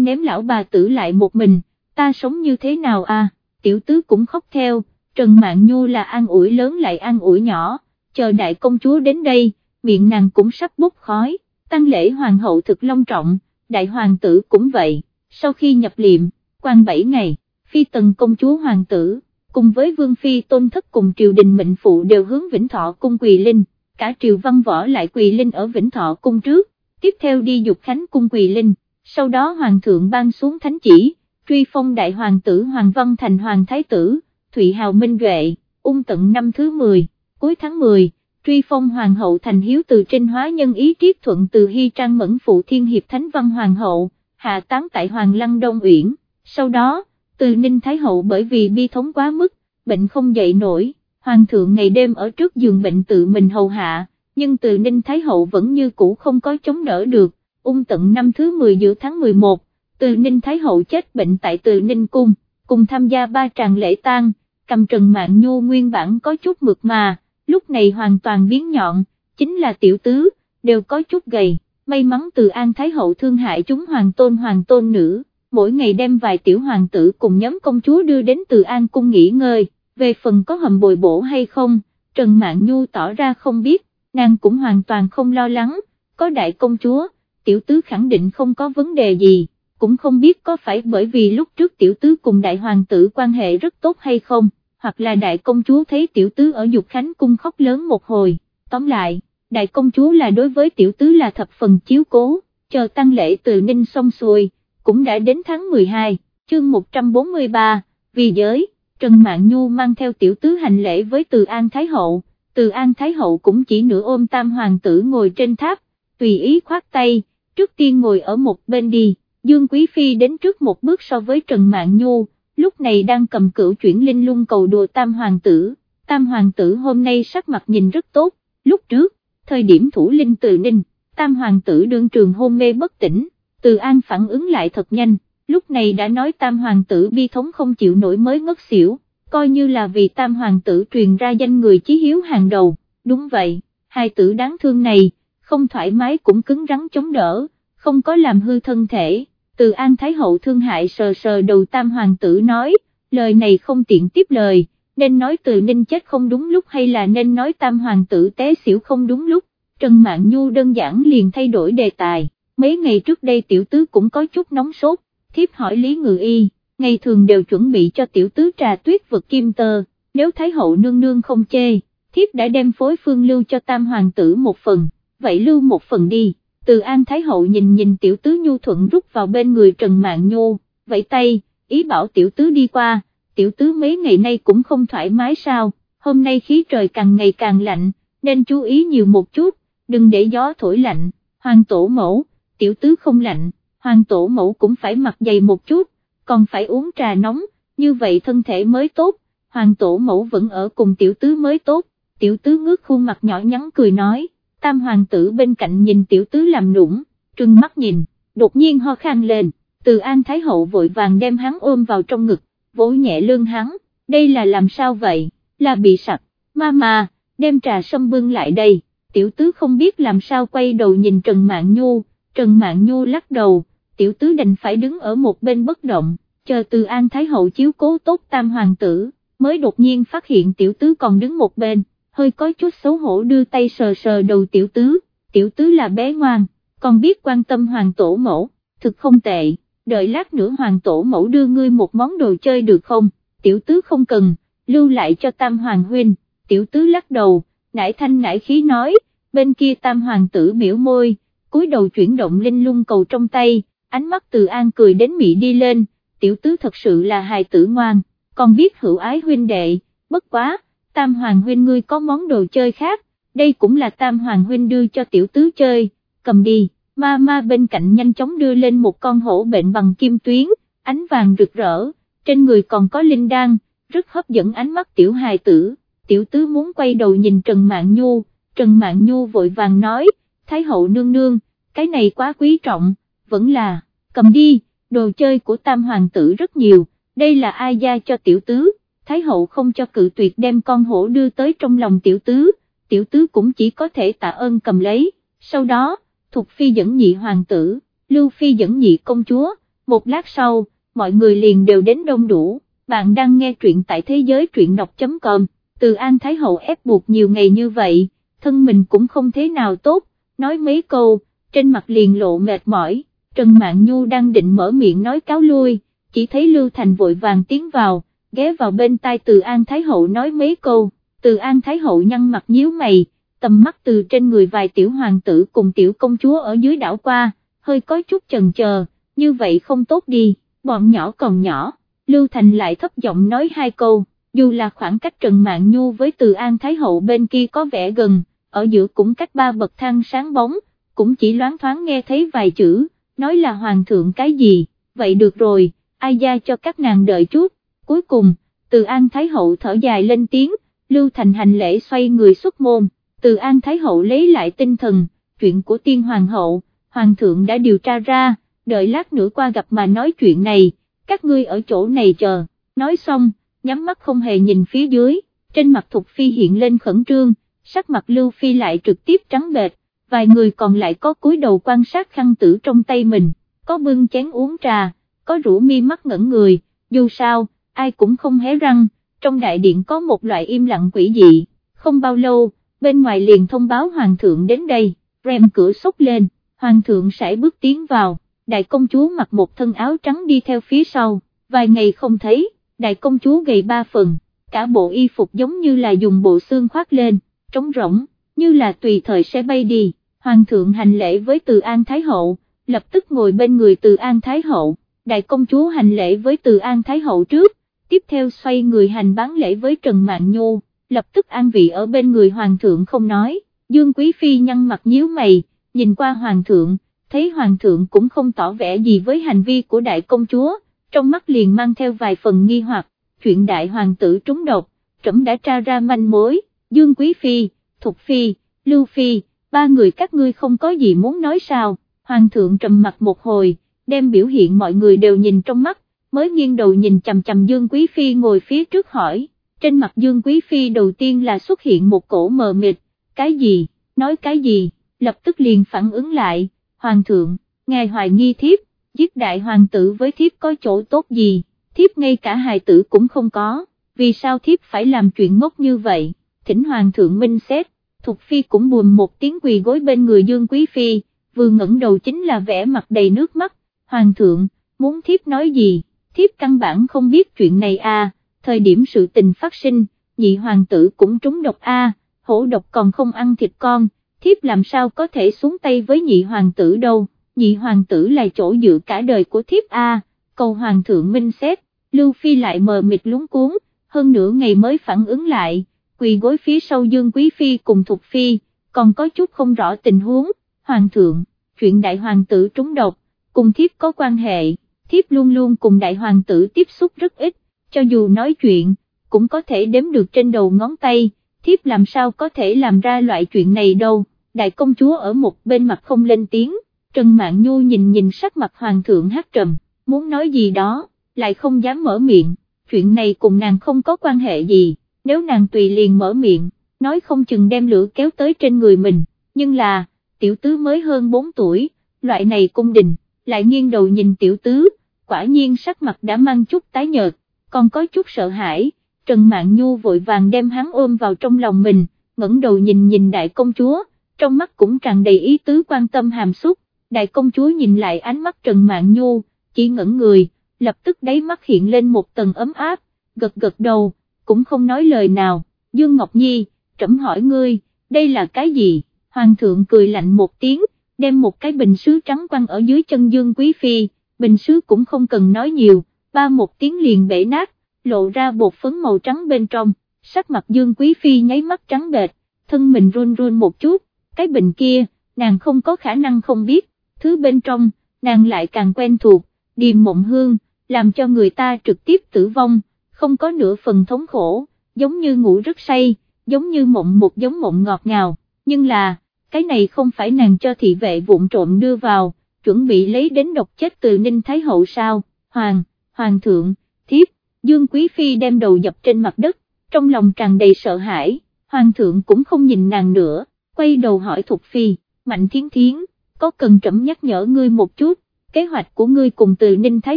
ném lão bà tử lại một mình, ta sống như thế nào a, tiểu tứ cũng khóc theo, Trần Mạn Nhu là an ủi lớn lại an ủi nhỏ, chờ đại công chúa đến đây, miệng nàng cũng sắp bốc khói, tăng lễ hoàng hậu thực long trọng, đại hoàng tử cũng vậy, sau khi nhập liệm, quan 7 ngày, phi tần công chúa hoàng tử, cùng với vương phi tôn thất cùng triều đình mệnh phụ đều hướng Vĩnh Thọ cung quỳ linh, cả triều văn võ lại quỳ linh ở Vĩnh Thọ cung trước, tiếp theo đi dục khánh cung quỳ linh, sau đó hoàng thượng ban xuống thánh chỉ, truy phong đại hoàng tử Hoàng Văn thành hoàng thái tử, Thụy Hào Minh Duệ, ung tận năm thứ 10 cuối tháng 10, truy phong hoàng hậu thành hiếu từ trên hóa nhân ý triết thuận từ hy trang mẫn phụ thiên hiệp thánh văn hoàng hậu, hạ tán tại hoàng lăng đông uyển, sau đó, từ ninh thái hậu bởi vì bi thống quá mức, bệnh không dậy nổi, hoàng thượng ngày đêm ở trước giường bệnh tự mình hầu hạ, nhưng từ ninh thái hậu vẫn như cũ không có chống đỡ được, ung tận năm thứ 10 giữa tháng 11, từ ninh thái hậu chết bệnh tại từ ninh cung, cùng tham gia ba tràng lễ tang, cầm trần mạng nhu nguyên bản có chút mượt mà lúc này hoàn toàn biến nhọn, chính là tiểu tứ, đều có chút gầy, may mắn từ An Thái Hậu thương hại chúng hoàng tôn hoàng tôn nữ, mỗi ngày đem vài tiểu hoàng tử cùng nhóm công chúa đưa đến từ An cung nghỉ ngơi, về phần có hầm bồi bổ hay không, Trần Mạn Nhu tỏ ra không biết, nàng cũng hoàn toàn không lo lắng, có đại công chúa, tiểu tứ khẳng định không có vấn đề gì, cũng không biết có phải bởi vì lúc trước tiểu tứ cùng đại hoàng tử quan hệ rất tốt hay không hoặc là đại công chúa thấy tiểu tứ ở dục khánh cung khóc lớn một hồi, tóm lại, đại công chúa là đối với tiểu tứ là thập phần chiếu cố, chờ tăng lễ từ ninh xong xuôi, cũng đã đến tháng 12, chương 143, vì giới, Trần Mạn Nhu mang theo tiểu tứ hành lễ với từ An Thái Hậu, từ An Thái Hậu cũng chỉ nửa ôm tam hoàng tử ngồi trên tháp, tùy ý khoát tay, trước tiên ngồi ở một bên đi, Dương Quý Phi đến trước một bước so với Trần Mạn Nhu, lúc này đang cầm cửu chuyển linh lung cầu đùa tam hoàng tử, tam hoàng tử hôm nay sắc mặt nhìn rất tốt, lúc trước, thời điểm thủ linh từ ninh, tam hoàng tử đương trường hôn mê bất tỉnh, từ an phản ứng lại thật nhanh, lúc này đã nói tam hoàng tử bi thống không chịu nổi mới ngất xỉu, coi như là vì tam hoàng tử truyền ra danh người chí hiếu hàng đầu, đúng vậy, hai tử đáng thương này, không thoải mái cũng cứng rắn chống đỡ, không có làm hư thân thể. Từ An Thái Hậu thương hại sờ sờ đầu tam hoàng tử nói, lời này không tiện tiếp lời, nên nói từ ninh chết không đúng lúc hay là nên nói tam hoàng tử té xỉu không đúng lúc, Trần Mạn Nhu đơn giản liền thay đổi đề tài, mấy ngày trước đây tiểu tứ cũng có chút nóng sốt, thiếp hỏi Lý Ngự Y, ngày thường đều chuẩn bị cho tiểu tứ trà tuyết vực kim tơ, nếu Thái hậu nương nương không chê, thiếp đã đem phối phương lưu cho tam hoàng tử một phần, vậy lưu một phần đi, từ An Thái hậu nhìn nhìn tiểu tứ nhu thuận rút vào bên người Trần Mạn Nhô, vậy tay, ý bảo tiểu tứ đi qua, tiểu tứ mấy ngày nay cũng không thoải mái sao, hôm nay khí trời càng ngày càng lạnh, nên chú ý nhiều một chút, đừng để gió thổi lạnh, hoàng tổ mẫu, tiểu tứ không lạnh, hoàng tổ mẫu cũng phải mặc dày một chút, còn phải uống trà nóng, như vậy thân thể mới tốt, hoàng tổ mẫu vẫn ở cùng tiểu tứ mới tốt, tiểu tứ ngước khuôn mặt nhỏ nhắn cười nói, tam hoàng tử bên cạnh nhìn tiểu tứ làm nũng, trừng mắt nhìn, đột nhiên ho khan lên, từ an thái hậu vội vàng đem hắn ôm vào trong ngực, vỗ nhẹ lưng hắn, đây là làm sao vậy, là bị sặc, ma ma, đem trà sâm bưng lại đây, tiểu tứ không biết làm sao quay đầu nhìn Trần Mạn Nhu, Trần Mạn Nhu lắc đầu, tiểu tứ đành phải đứng ở một bên bất động, chờ từ An Thái Hậu chiếu cố tốt tam hoàng tử, mới đột nhiên phát hiện tiểu tứ còn đứng một bên, hơi có chút xấu hổ đưa tay sờ sờ đầu tiểu tứ, tiểu tứ là bé ngoan, còn biết quan tâm hoàng tổ mẫu, thực không tệ, đợi lát nữa hoàng tổ mẫu đưa ngươi một món đồ chơi được không, tiểu tứ không cần, lưu lại cho tam hoàng huynh, tiểu tứ lắc đầu, nải thanh nải khí nói, bên kia tam hoàng tử biểu môi, cúi đầu chuyển động linh lung cầu trong tay, ánh mắt từ an cười đến mị đi lên, tiểu tứ thật sự là hài tử ngoan, còn biết hữu ái huynh đệ, bất quá, tam hoàng huynh ngươi có món đồ chơi khác, đây cũng là tam hoàng huynh đưa cho tiểu tứ chơi, cầm đi, ma ma bên cạnh nhanh chóng đưa lên một con hổ bệnh bằng kim tuyến, ánh vàng rực rỡ, trên người còn có linh đan, rất hấp dẫn ánh mắt tiểu hài tử, tiểu tứ muốn quay đầu nhìn Trần mạng Nhu, Trần mạng Nhu vội vàng nói, Thái hậu nương nương, cái này quá quý trọng, vẫn là, cầm đi, đồ chơi của tam hoàng tử rất nhiều, đây là ai gia cho tiểu tứ, Thái hậu không cho cự tuyệt đem con hổ đưa tới trong lòng tiểu tứ, tiểu tứ cũng chỉ có thể tạ ơn cầm lấy, sau đó, Thục Phi dẫn nhị hoàng tử, Lưu Phi dẫn nhị công chúa, một lát sau, mọi người liền đều đến đông đủ, bạn đang nghe truyện tại thế giới truyện đọc.com, từ An Thái hậu ép buộc nhiều ngày như vậy, thân mình cũng không thế nào tốt, nói mấy câu, trên mặt liền lộ mệt mỏi, Trần Mạn Nhu đang định mở miệng nói cáo lui, chỉ thấy Lưu Thành vội vàng tiến vào, ghé vào bên tai Từ An Thái Hậu nói mấy câu, Từ An Thái Hậu nhăn mặt nhíu mày, tầm mắt từ trên người vài tiểu hoàng tử cùng tiểu công chúa ở dưới đảo qua, hơi có chút chần chờ, như vậy không tốt đi, bọn nhỏ còn nhỏ, Lưu Thành lại thấp giọng nói hai câu, dù là khoảng cách Trần Mạn Nhu với Từ An Thái Hậu bên kia có vẻ gần, ở giữa cũng cách ba bậc thang sáng bóng, cũng chỉ loáng thoáng nghe thấy vài chữ, nói là hoàng thượng cái gì, vậy được rồi, ai gia cho các nàng đợi chút, cuối cùng, từ An Thái Hậu thở dài lên tiếng, Lưu Thành hành lễ xoay người xuất môn, từ An Thái Hậu lấy lại tinh thần, chuyện của tiên hoàng hậu, hoàng thượng đã điều tra ra, đợi lát nữa qua gặp mà nói chuyện này, các ngươi ở chỗ này chờ, nói xong, nhắm mắt không hề nhìn phía dưới, trên mặt Thục Phi hiện lên khẩn trương, sắc mặt Lưu Phi lại trực tiếp trắng bệch, vài người còn lại có cúi đầu quan sát khăn tử trong tay mình, có bưng chén uống trà, có rũ mi mắt ngẩn người, dù sao, ai cũng không hé răng, trong đại điện có một loại im lặng quỷ dị, không bao lâu, bên ngoài liền thông báo hoàng thượng đến đây, rèm cửa sốc lên, hoàng thượng sải bước tiến vào, đại công chúa mặc một thân áo trắng đi theo phía sau, vài ngày không thấy, đại công chúa gầy ba phần, cả bộ y phục giống như là dùng bộ xương khoác lên, trống rỗng, như là tùy thời sẽ bay đi, hoàng thượng hành lễ với từ An Thái Hậu, lập tức ngồi bên người từ An Thái Hậu, đại công chúa hành lễ với từ An Thái Hậu trước, tiếp theo xoay người hành bán lễ với Trần Mạn Nhô, lập tức an vị ở bên người hoàng thượng không nói, Dương Quý Phi nhăn mặt nhíu mày, nhìn qua hoàng thượng, thấy hoàng thượng cũng không tỏ vẻ gì với hành vi của đại công chúa, trong mắt liền mang theo vài phần nghi hoặc, chuyện đại hoàng tử trúng độc, trẫm đã tra ra manh mối, Dương Quý Phi, Thục Phi, Lưu Phi, ba người các ngươi không có gì muốn nói sao, hoàng thượng trầm mặt một hồi, đem biểu hiện mọi người đều nhìn trong mắt, mới nghiêng đầu nhìn chầm chầm Dương Quý Phi ngồi phía trước hỏi, trên mặt Dương Quý Phi đầu tiên là xuất hiện một cổ mờ mịt, cái gì, nói cái gì, lập tức liền phản ứng lại, Hoàng thượng, ngài hoài nghi thiếp, giết đại hoàng tử với thiếp có chỗ tốt gì, thiếp ngay cả hài tử cũng không có, vì sao thiếp phải làm chuyện ngốc như vậy, thỉnh hoàng thượng minh xét, Thục Phi cũng buồn một tiếng quỳ gối bên người Dương Quý Phi, vừa ngẩng đầu chính là vẻ mặt đầy nước mắt, hoàng thượng, muốn thiếp nói gì, thiếp căn bản không biết chuyện này à, thời điểm sự tình phát sinh, nhị hoàng tử cũng trúng độc a, hổ độc còn không ăn thịt con, thiếp làm sao có thể xuống tay với nhị hoàng tử đâu, nhị hoàng tử là chỗ dựa cả đời của thiếp a, cầu hoàng thượng minh xét, Lưu Phi lại mờ mịt lúng cuốn, hơn nửa ngày mới phản ứng lại, quỳ gối phía sau Dương Quý Phi cùng Thục Phi, còn có chút không rõ tình huống, hoàng thượng, chuyện đại hoàng tử trúng độc, cùng thiếp có quan hệ, thiếp luôn luôn cùng đại hoàng tử tiếp xúc rất ít, cho dù nói chuyện, cũng có thể đếm được trên đầu ngón tay, thiếp làm sao có thể làm ra loại chuyện này đâu, đại công chúa ở một bên mặt không lên tiếng, Trần Mạn Nhu nhìn nhìn sắc mặt hoàng thượng hát trầm, muốn nói gì đó, lại không dám mở miệng, chuyện này cùng nàng không có quan hệ gì, nếu nàng tùy liền mở miệng, nói không chừng đem lửa kéo tới trên người mình, nhưng là, tiểu tứ mới hơn 4 tuổi, loại này cung đình, lại nghiêng đầu nhìn tiểu tứ, quả nhiên sắc mặt đã mang chút tái nhợt, còn có chút sợ hãi, Trần Mạn Nhu vội vàng đem hắn ôm vào trong lòng mình, ngẩng đầu nhìn nhìn đại công chúa, trong mắt cũng tràn đầy ý tứ quan tâm hàm xúc, đại công chúa nhìn lại ánh mắt Trần Mạn Nhu, chỉ ngẩn người, lập tức đáy mắt hiện lên một tầng ấm áp, gật gật đầu, cũng không nói lời nào, Dương Ngọc Nhi, trẫm hỏi ngươi, đây là cái gì, Hoàng thượng cười lạnh một tiếng, đem một cái bình sứ trắng quăng ở dưới chân Dương Quý Phi, bình sứ cũng không cần nói nhiều, ba một tiếng liền bể nát, lộ ra bột phấn màu trắng bên trong, sắc mặt Dương Quý Phi nháy mắt trắng bệt, thân mình run run một chút, cái bình kia, nàng không có khả năng không biết, thứ bên trong, nàng lại càng quen thuộc, điềm mộng hương, làm cho người ta trực tiếp tử vong, không có nửa phần thống khổ, giống như ngủ rất say, giống như mộng một giống mộng ngọt ngào, nhưng là, cái này không phải nàng cho thị vệ vụn trộm đưa vào, chuẩn bị lấy đến độc chết từ Ninh Thái Hậu sao, Hoàng, Hoàng thượng, thiếp, Dương Quý Phi đem đầu dập trên mặt đất, trong lòng tràn đầy sợ hãi, Hoàng thượng cũng không nhìn nàng nữa, quay đầu hỏi Thục Phi, Mạnh Thiến Thiến, có cần trẫm nhắc nhở ngươi một chút, kế hoạch của ngươi cùng từ Ninh Thái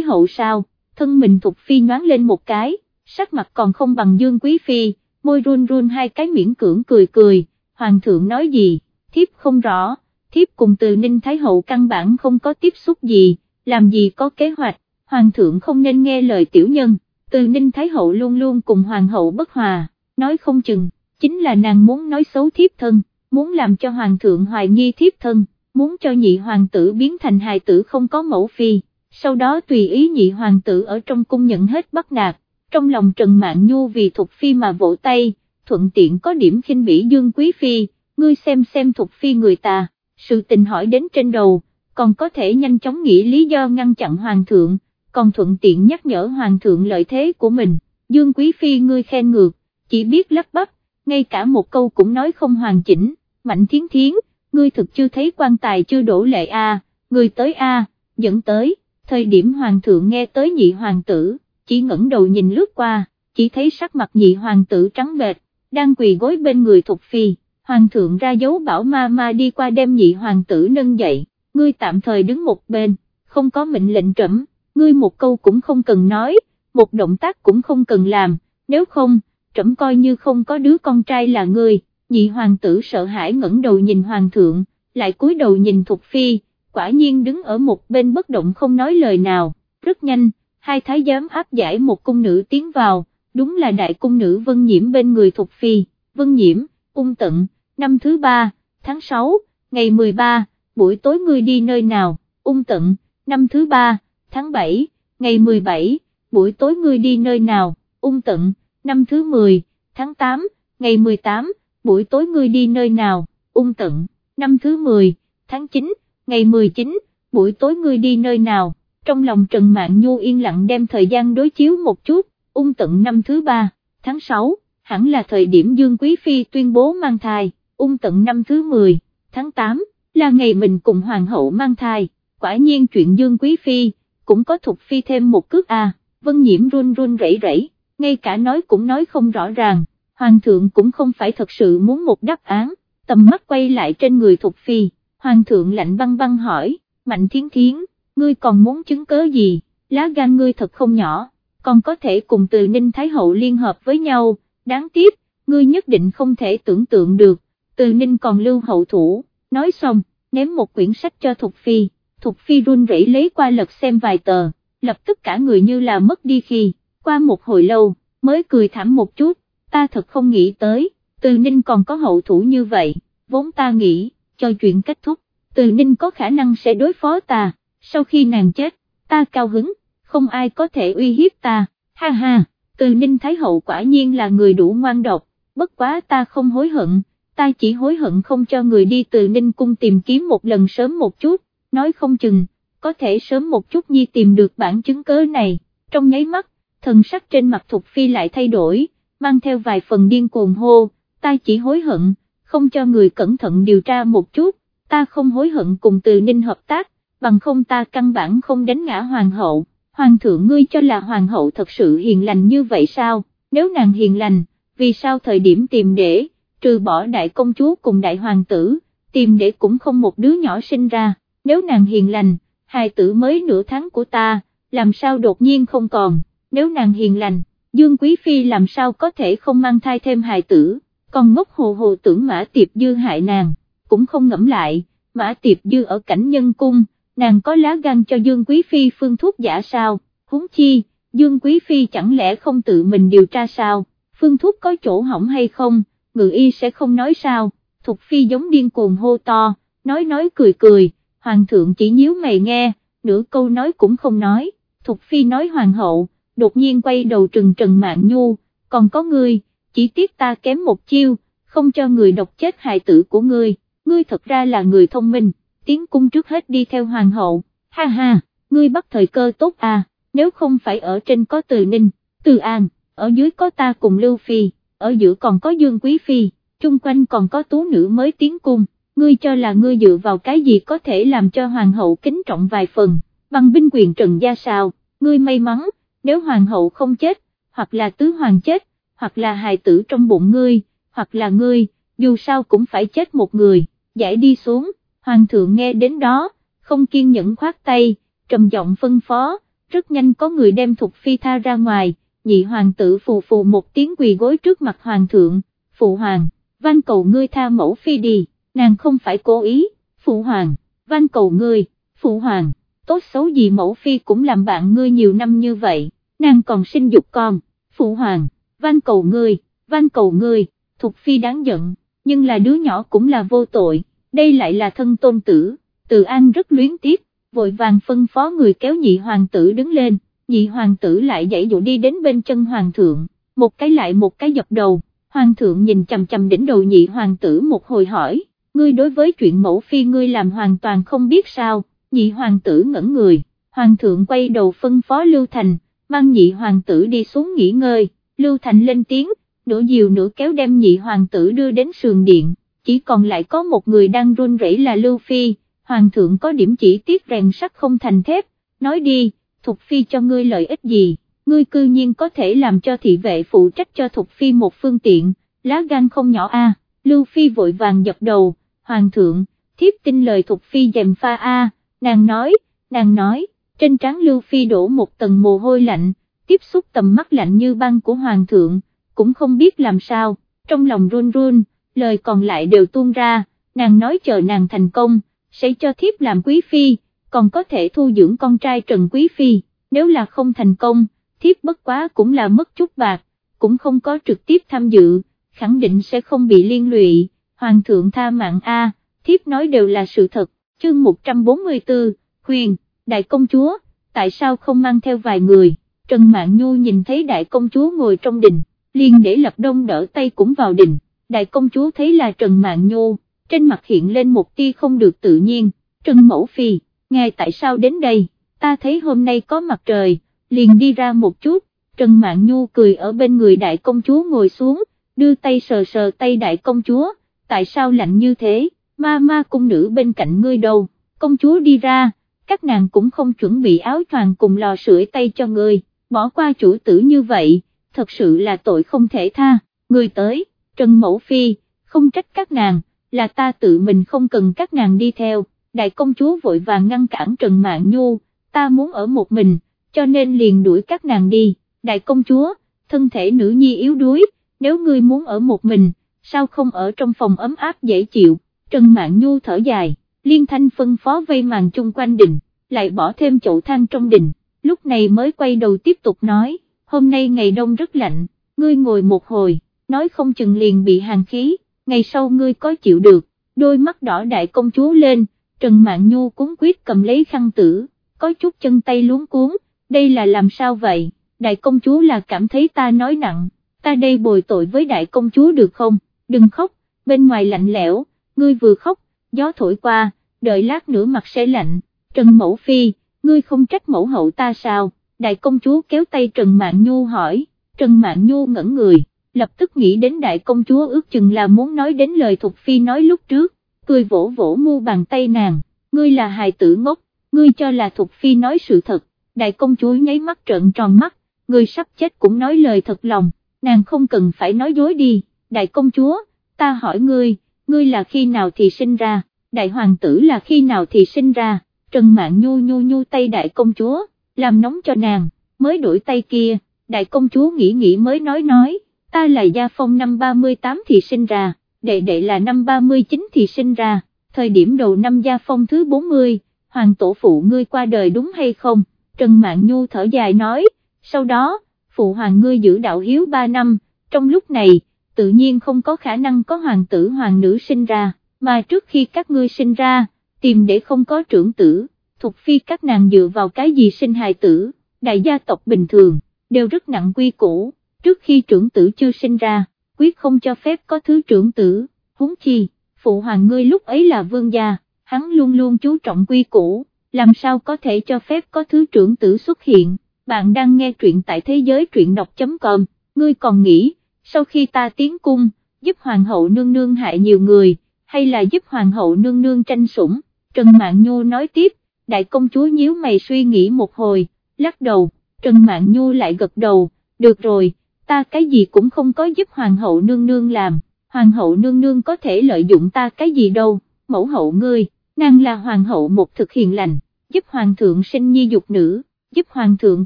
Hậu sao, thân mình Thục Phi nhoáng lên một cái, sắc mặt còn không bằng Dương Quý Phi, môi run run hai cái miễn cưỡng cười cười, Hoàng thượng nói gì, thiếp không rõ, thiếp cùng từ Ninh Thái Hậu căn bản không có tiếp xúc gì, làm gì có kế hoạch, Hoàng thượng không nên nghe lời tiểu nhân, từ Ninh Thái Hậu luôn luôn cùng Hoàng hậu bất hòa, nói không chừng, chính là nàng muốn nói xấu thiếp thân, muốn làm cho Hoàng thượng hoài nghi thiếp thân, muốn cho nhị hoàng tử biến thành hài tử không có mẫu phi, sau đó tùy ý nhị hoàng tử ở trong cung nhận hết bắt nạt, trong lòng Trần Mạn Nhu vì Thục Phi mà vỗ tay, thuận tiện có điểm khinh bỉ Dương Quý Phi, ngươi xem xem Thục Phi người ta, sự tình hỏi đến trên đầu, còn có thể nhanh chóng nghĩ lý do ngăn chặn Hoàng thượng, còn thuận tiện nhắc nhở Hoàng thượng lợi thế của mình, Dương Quý Phi ngươi khen ngược, chỉ biết lắp bắp, ngay cả một câu cũng nói không hoàn chỉnh, mạnh thiến thiến, ngươi thực chưa thấy quan tài chưa đổ lệ à, a, người tới a, dẫn tới, thời điểm Hoàng thượng nghe tới nhị hoàng tử chỉ ngẩng đầu nhìn lướt qua, chỉ thấy sắc mặt nhị hoàng tử trắng bệch, đang quỳ gối bên người Thục Phi, hoàng thượng ra dấu bảo ma ma đi qua đem nhị hoàng tử nâng dậy, ngươi tạm thời đứng một bên, không có mệnh lệnh trẫm, ngươi một câu cũng không cần nói, một động tác cũng không cần làm, nếu không, trẫm coi như không có đứa con trai là ngươi, nhị hoàng tử sợ hãi ngẩng đầu nhìn hoàng thượng, lại cúi đầu nhìn Thục Phi, quả nhiên đứng ở một bên bất động không nói lời nào, rất nhanh hai thái giám áp giải một cung nữ tiến vào, đúng là đại cung nữ Vân Nhiễm bên người Thục Phi, Vân Nhiễm, ung tận, năm thứ ba, tháng 6, ngày 13, buổi tối ngươi đi nơi nào, ung tận, năm thứ ba, tháng 7, ngày 17, buổi tối ngươi đi nơi nào, ung tận, năm thứ 10, tháng 8, ngày 18, buổi tối ngươi đi nơi nào, ung tận, năm thứ 10, tháng 9, ngày 19, buổi tối ngươi đi nơi nào? Trong lòng Trần Mạn Nhu yên lặng đem thời gian đối chiếu một chút, ung tận năm thứ ba, tháng 6, hẳn là thời điểm Dương Quý Phi tuyên bố mang thai, ung tận năm thứ 10, tháng 8, là ngày mình cùng Hoàng hậu mang thai, quả nhiên chuyện Dương Quý Phi, cũng có thuộc Phi thêm một cước a. Vân Nhiễm run run rẩy rẩy, ngay cả nói cũng nói không rõ ràng, Hoàng thượng cũng không phải thật sự muốn một đáp án, tầm mắt quay lại trên người thuộc Phi, Hoàng thượng lạnh băng băng hỏi, Mạnh Thiến Thiến, ngươi còn muốn chứng cớ gì, lá gan ngươi thật không nhỏ, còn có thể cùng từ Ninh Thái Hậu liên hợp với nhau, đáng tiếc, ngươi nhất định không thể tưởng tượng được, từ Ninh còn lưu hậu thủ, nói xong, ném một quyển sách cho Thục Phi, Thục Phi run rẩy lấy qua lật xem vài tờ, lập tức cả người như là mất đi khi, qua một hồi lâu, mới cười thảm một chút, ta thật không nghĩ tới, từ Ninh còn có hậu thủ như vậy, vốn ta nghĩ, cho chuyện kết thúc, từ Ninh có khả năng sẽ đối phó ta, sau khi nàng chết, ta cao hứng, không ai có thể uy hiếp ta, ha ha, từ Ninh Thái Hậu quả nhiên là người đủ ngoan độc, bất quá ta không hối hận, ta chỉ hối hận không cho người đi từ Ninh Cung tìm kiếm một lần sớm một chút, nói không chừng, có thể sớm một chút nhi tìm được bản chứng cớ này, trong nháy mắt, thần sắc trên mặt Thục Phi lại thay đổi, mang theo vài phần điên cuồng hô, ta chỉ hối hận, không cho người cẩn thận điều tra một chút, ta không hối hận cùng từ Ninh hợp tác, bằng không ta căn bản không đánh ngã hoàng hậu, hoàng thượng ngươi cho là hoàng hậu thật sự hiền lành như vậy sao, nếu nàng hiền lành, vì sao thời điểm tìm để, trừ bỏ đại công chúa cùng đại hoàng tử, tìm để cũng không một đứa nhỏ sinh ra, nếu nàng hiền lành, hài tử mới nửa tháng của ta, làm sao đột nhiên không còn, nếu nàng hiền lành, Dương Quý Phi làm sao có thể không mang thai thêm hài tử, còn ngốc hồ hồ tưởng Mã Tiệp Dư hại nàng, cũng không ngẫm lại, Mã Tiệp Dư ở cảnh nhân cung, nàng có lá gan cho Dương Quý Phi phương thuốc giả sao, huống chi, Dương Quý Phi chẳng lẽ không tự mình điều tra sao, phương thuốc có chỗ hỏng hay không, ngự y sẽ không nói sao, Thục Phi giống điên cuồng hô to, nói nói cười cười, Hoàng thượng chỉ nhíu mày nghe, nửa câu nói cũng không nói, Thục Phi nói Hoàng hậu, đột nhiên quay đầu trừng trần mạng nhu, còn có ngươi, chỉ tiếc ta kém một chiêu, không cho người độc chết hài tử của ngươi, ngươi thật ra là người thông minh, tiến cung trước hết đi theo hoàng hậu, ha ha, ngươi bắt thời cơ tốt à, nếu không phải ở trên có từ ninh, từ an, ở dưới có ta cùng lưu phi, ở giữa còn có dương quý phi, chung quanh còn có tú nữ mới tiến cung, ngươi cho là ngươi dựa vào cái gì có thể làm cho hoàng hậu kính trọng vài phần, bằng binh quyền trần gia sao, ngươi may mắn, nếu hoàng hậu không chết, hoặc là tứ hoàng chết, hoặc là hài tử trong bụng ngươi, hoặc là ngươi, dù sao cũng phải chết một người, giải đi xuống, hoàng thượng nghe đến đó, không kiên nhẫn khoát tay, trầm giọng phân phó, rất nhanh có người đem Thục Phi tha ra ngoài, nhị hoàng tử phù phù một tiếng quỳ gối trước mặt hoàng thượng, phụ hoàng, van cầu ngươi tha mẫu phi đi, nàng không phải cố ý, phụ hoàng, van cầu ngươi, phụ hoàng, tốt xấu gì mẫu phi cũng làm bạn ngươi nhiều năm như vậy, nàng còn sinh dục con, phụ hoàng, van cầu ngươi, van cầu ngươi, Thục Phi đáng giận, nhưng là đứa nhỏ cũng là vô tội, đây lại là thân tôn tử, từ an rất luyến tiếc, vội vàng phân phó người kéo nhị hoàng tử đứng lên, nhị hoàng tử lại dãy dụ đi đến bên chân hoàng thượng, một cái lại một cái dập đầu, hoàng thượng nhìn chầm chầm đỉnh đầu nhị hoàng tử một hồi hỏi, ngươi đối với chuyện mẫu phi ngươi làm hoàn toàn không biết sao, nhị hoàng tử ngẩn người, hoàng thượng quay đầu phân phó Lưu Thành, mang nhị hoàng tử đi xuống nghỉ ngơi, Lưu Thành lên tiếng, nửa diều nửa kéo đem nhị hoàng tử đưa đến sườn điện, chỉ còn lại có một người đang run rẩy là Lưu Phi, hoàng thượng có điểm chỉ tiếc rèn sắt không thành thép, nói đi, Thục Phi cho ngươi lợi ích gì, ngươi cư nhiên có thể làm cho thị vệ phụ trách cho Thục Phi một phương tiện, lá gan không nhỏ a. Lưu Phi vội vàng dập đầu, hoàng thượng, thiếp tin lời Thục Phi dèm pha a, nàng nói, nàng nói, trên trán Lưu Phi đổ một tầng mồ hôi lạnh, tiếp xúc tầm mắt lạnh như băng của hoàng thượng, cũng không biết làm sao, trong lòng run run, lời còn lại đều tuôn ra, nàng nói chờ nàng thành công, sẽ cho thiếp làm quý phi, còn có thể thu dưỡng con trai Trần Quý Phi, nếu là không thành công, thiếp bất quá cũng là mất chút bạc, cũng không có trực tiếp tham dự, khẳng định sẽ không bị liên lụy, Hoàng thượng tha mạng A, thiếp nói đều là sự thật, chương 144, khuyên, đại công chúa, tại sao không mang theo vài người, Trần Mạn Nhu nhìn thấy đại công chúa ngồi trong đình, liền để lập đông đỡ tay cũng vào đình, đại công chúa thấy là Trần Mạn Nhu, trên mặt hiện lên một tia không được tự nhiên, Trần Mẫu Phi, ngài tại sao đến đây, ta thấy hôm nay có mặt trời, liền đi ra một chút, Trần Mạn Nhu cười ở bên người đại công chúa ngồi xuống, đưa tay sờ sờ tay đại công chúa, tại sao lạnh như thế, ma ma cung nữ bên cạnh ngươi đâu, công chúa đi ra, các nàng cũng không chuẩn bị áo choàng cùng lò sưởi tay cho ngươi, bỏ qua chủ tử như vậy, thật sự là tội không thể tha, ngươi tới, Trần Mẫu Phi, không trách các nàng, là ta tự mình không cần các nàng đi theo, đại công chúa vội vàng ngăn cản Trần Mạn Nhu, ta muốn ở một mình, cho nên liền đuổi các nàng đi, đại công chúa, thân thể nữ nhi yếu đuối, nếu ngươi muốn ở một mình, sao không ở trong phòng ấm áp dễ chịu, Trần Mạn Nhu thở dài, liên thanh phân phó vây màn chung quanh đình, lại bỏ thêm chậu than trong đình, lúc này mới quay đầu tiếp tục nói, hôm nay ngày đông rất lạnh, ngươi ngồi một hồi, nói không chừng liền bị hàn khí, ngày sau ngươi có chịu được, đôi mắt đỏ đại công chúa lên, Trần Mạn Nhu cuốn quyết cầm lấy khăn tử, có chút chân tay luống cuốn, đây là làm sao vậy, đại công chúa là cảm thấy ta nói nặng, ta đây bồi tội với đại công chúa được không, đừng khóc, bên ngoài lạnh lẽo, ngươi vừa khóc, gió thổi qua, đợi lát nữa mặt sẽ lạnh, Trần Mẫu Phi, ngươi không trách mẫu hậu ta sao, đại công chúa kéo tay Trần Mạn Nhu hỏi, Trần Mạn Nhu ngẩn người, lập tức nghĩ đến đại công chúa ước chừng là muốn nói đến lời Thục Phi nói lúc trước, cười vỗ vỗ mu bàn tay nàng, ngươi là hài tử ngốc, ngươi cho là Thục Phi nói sự thật, đại công chúa nháy mắt trợn tròn mắt, ngươi sắp chết cũng nói lời thật lòng, nàng không cần phải nói dối đi, đại công chúa, ta hỏi ngươi, ngươi là khi nào thì sinh ra, đại hoàng tử là khi nào thì sinh ra, Trần Mạn Nhu nhu nhu tay đại công chúa, làm nóng cho nàng, mới đổi tay kia, đại công chúa nghĩ nghĩ mới nói nói, ta là gia phong năm 38 thì sinh ra, đệ đệ là năm 39 thì sinh ra, thời điểm đầu năm gia phong thứ 40, hoàng tổ phụ ngươi qua đời đúng hay không, Trần Mạn Nhu thở dài nói, sau đó, phụ hoàng ngươi giữ đạo hiếu 3 năm, trong lúc này, tự nhiên không có khả năng có hoàng tử hoàng nữ sinh ra, mà trước khi các ngươi sinh ra, tìm để không có trưởng tử, thuộc phi các nàng dựa vào cái gì sinh hài tử, đại gia tộc bình thường, đều rất nặng quy củ, trước khi trưởng tử chưa sinh ra, quyết không cho phép có thứ trưởng tử, huống chi, phụ hoàng ngươi lúc ấy là vương gia, hắn luôn luôn chú trọng quy củ, làm sao có thể cho phép có thứ trưởng tử xuất hiện, bạn đang nghe truyện tại thế giới truyện đọc.com, ngươi còn nghĩ, sau khi ta tiến cung, giúp hoàng hậu nương nương hại nhiều người, hay là giúp hoàng hậu nương nương tranh sủng, Trần Mạn Nhu nói tiếp, đại công chúa nhíu mày suy nghĩ một hồi, lắc đầu, Trần Mạn Nhu lại gật đầu, được rồi, ta cái gì cũng không có giúp hoàng hậu nương nương làm, hoàng hậu nương nương có thể lợi dụng ta cái gì đâu, mẫu hậu ngươi, nàng là hoàng hậu một thực hiện lành, giúp hoàng thượng sinh nhi dục nữ, giúp hoàng thượng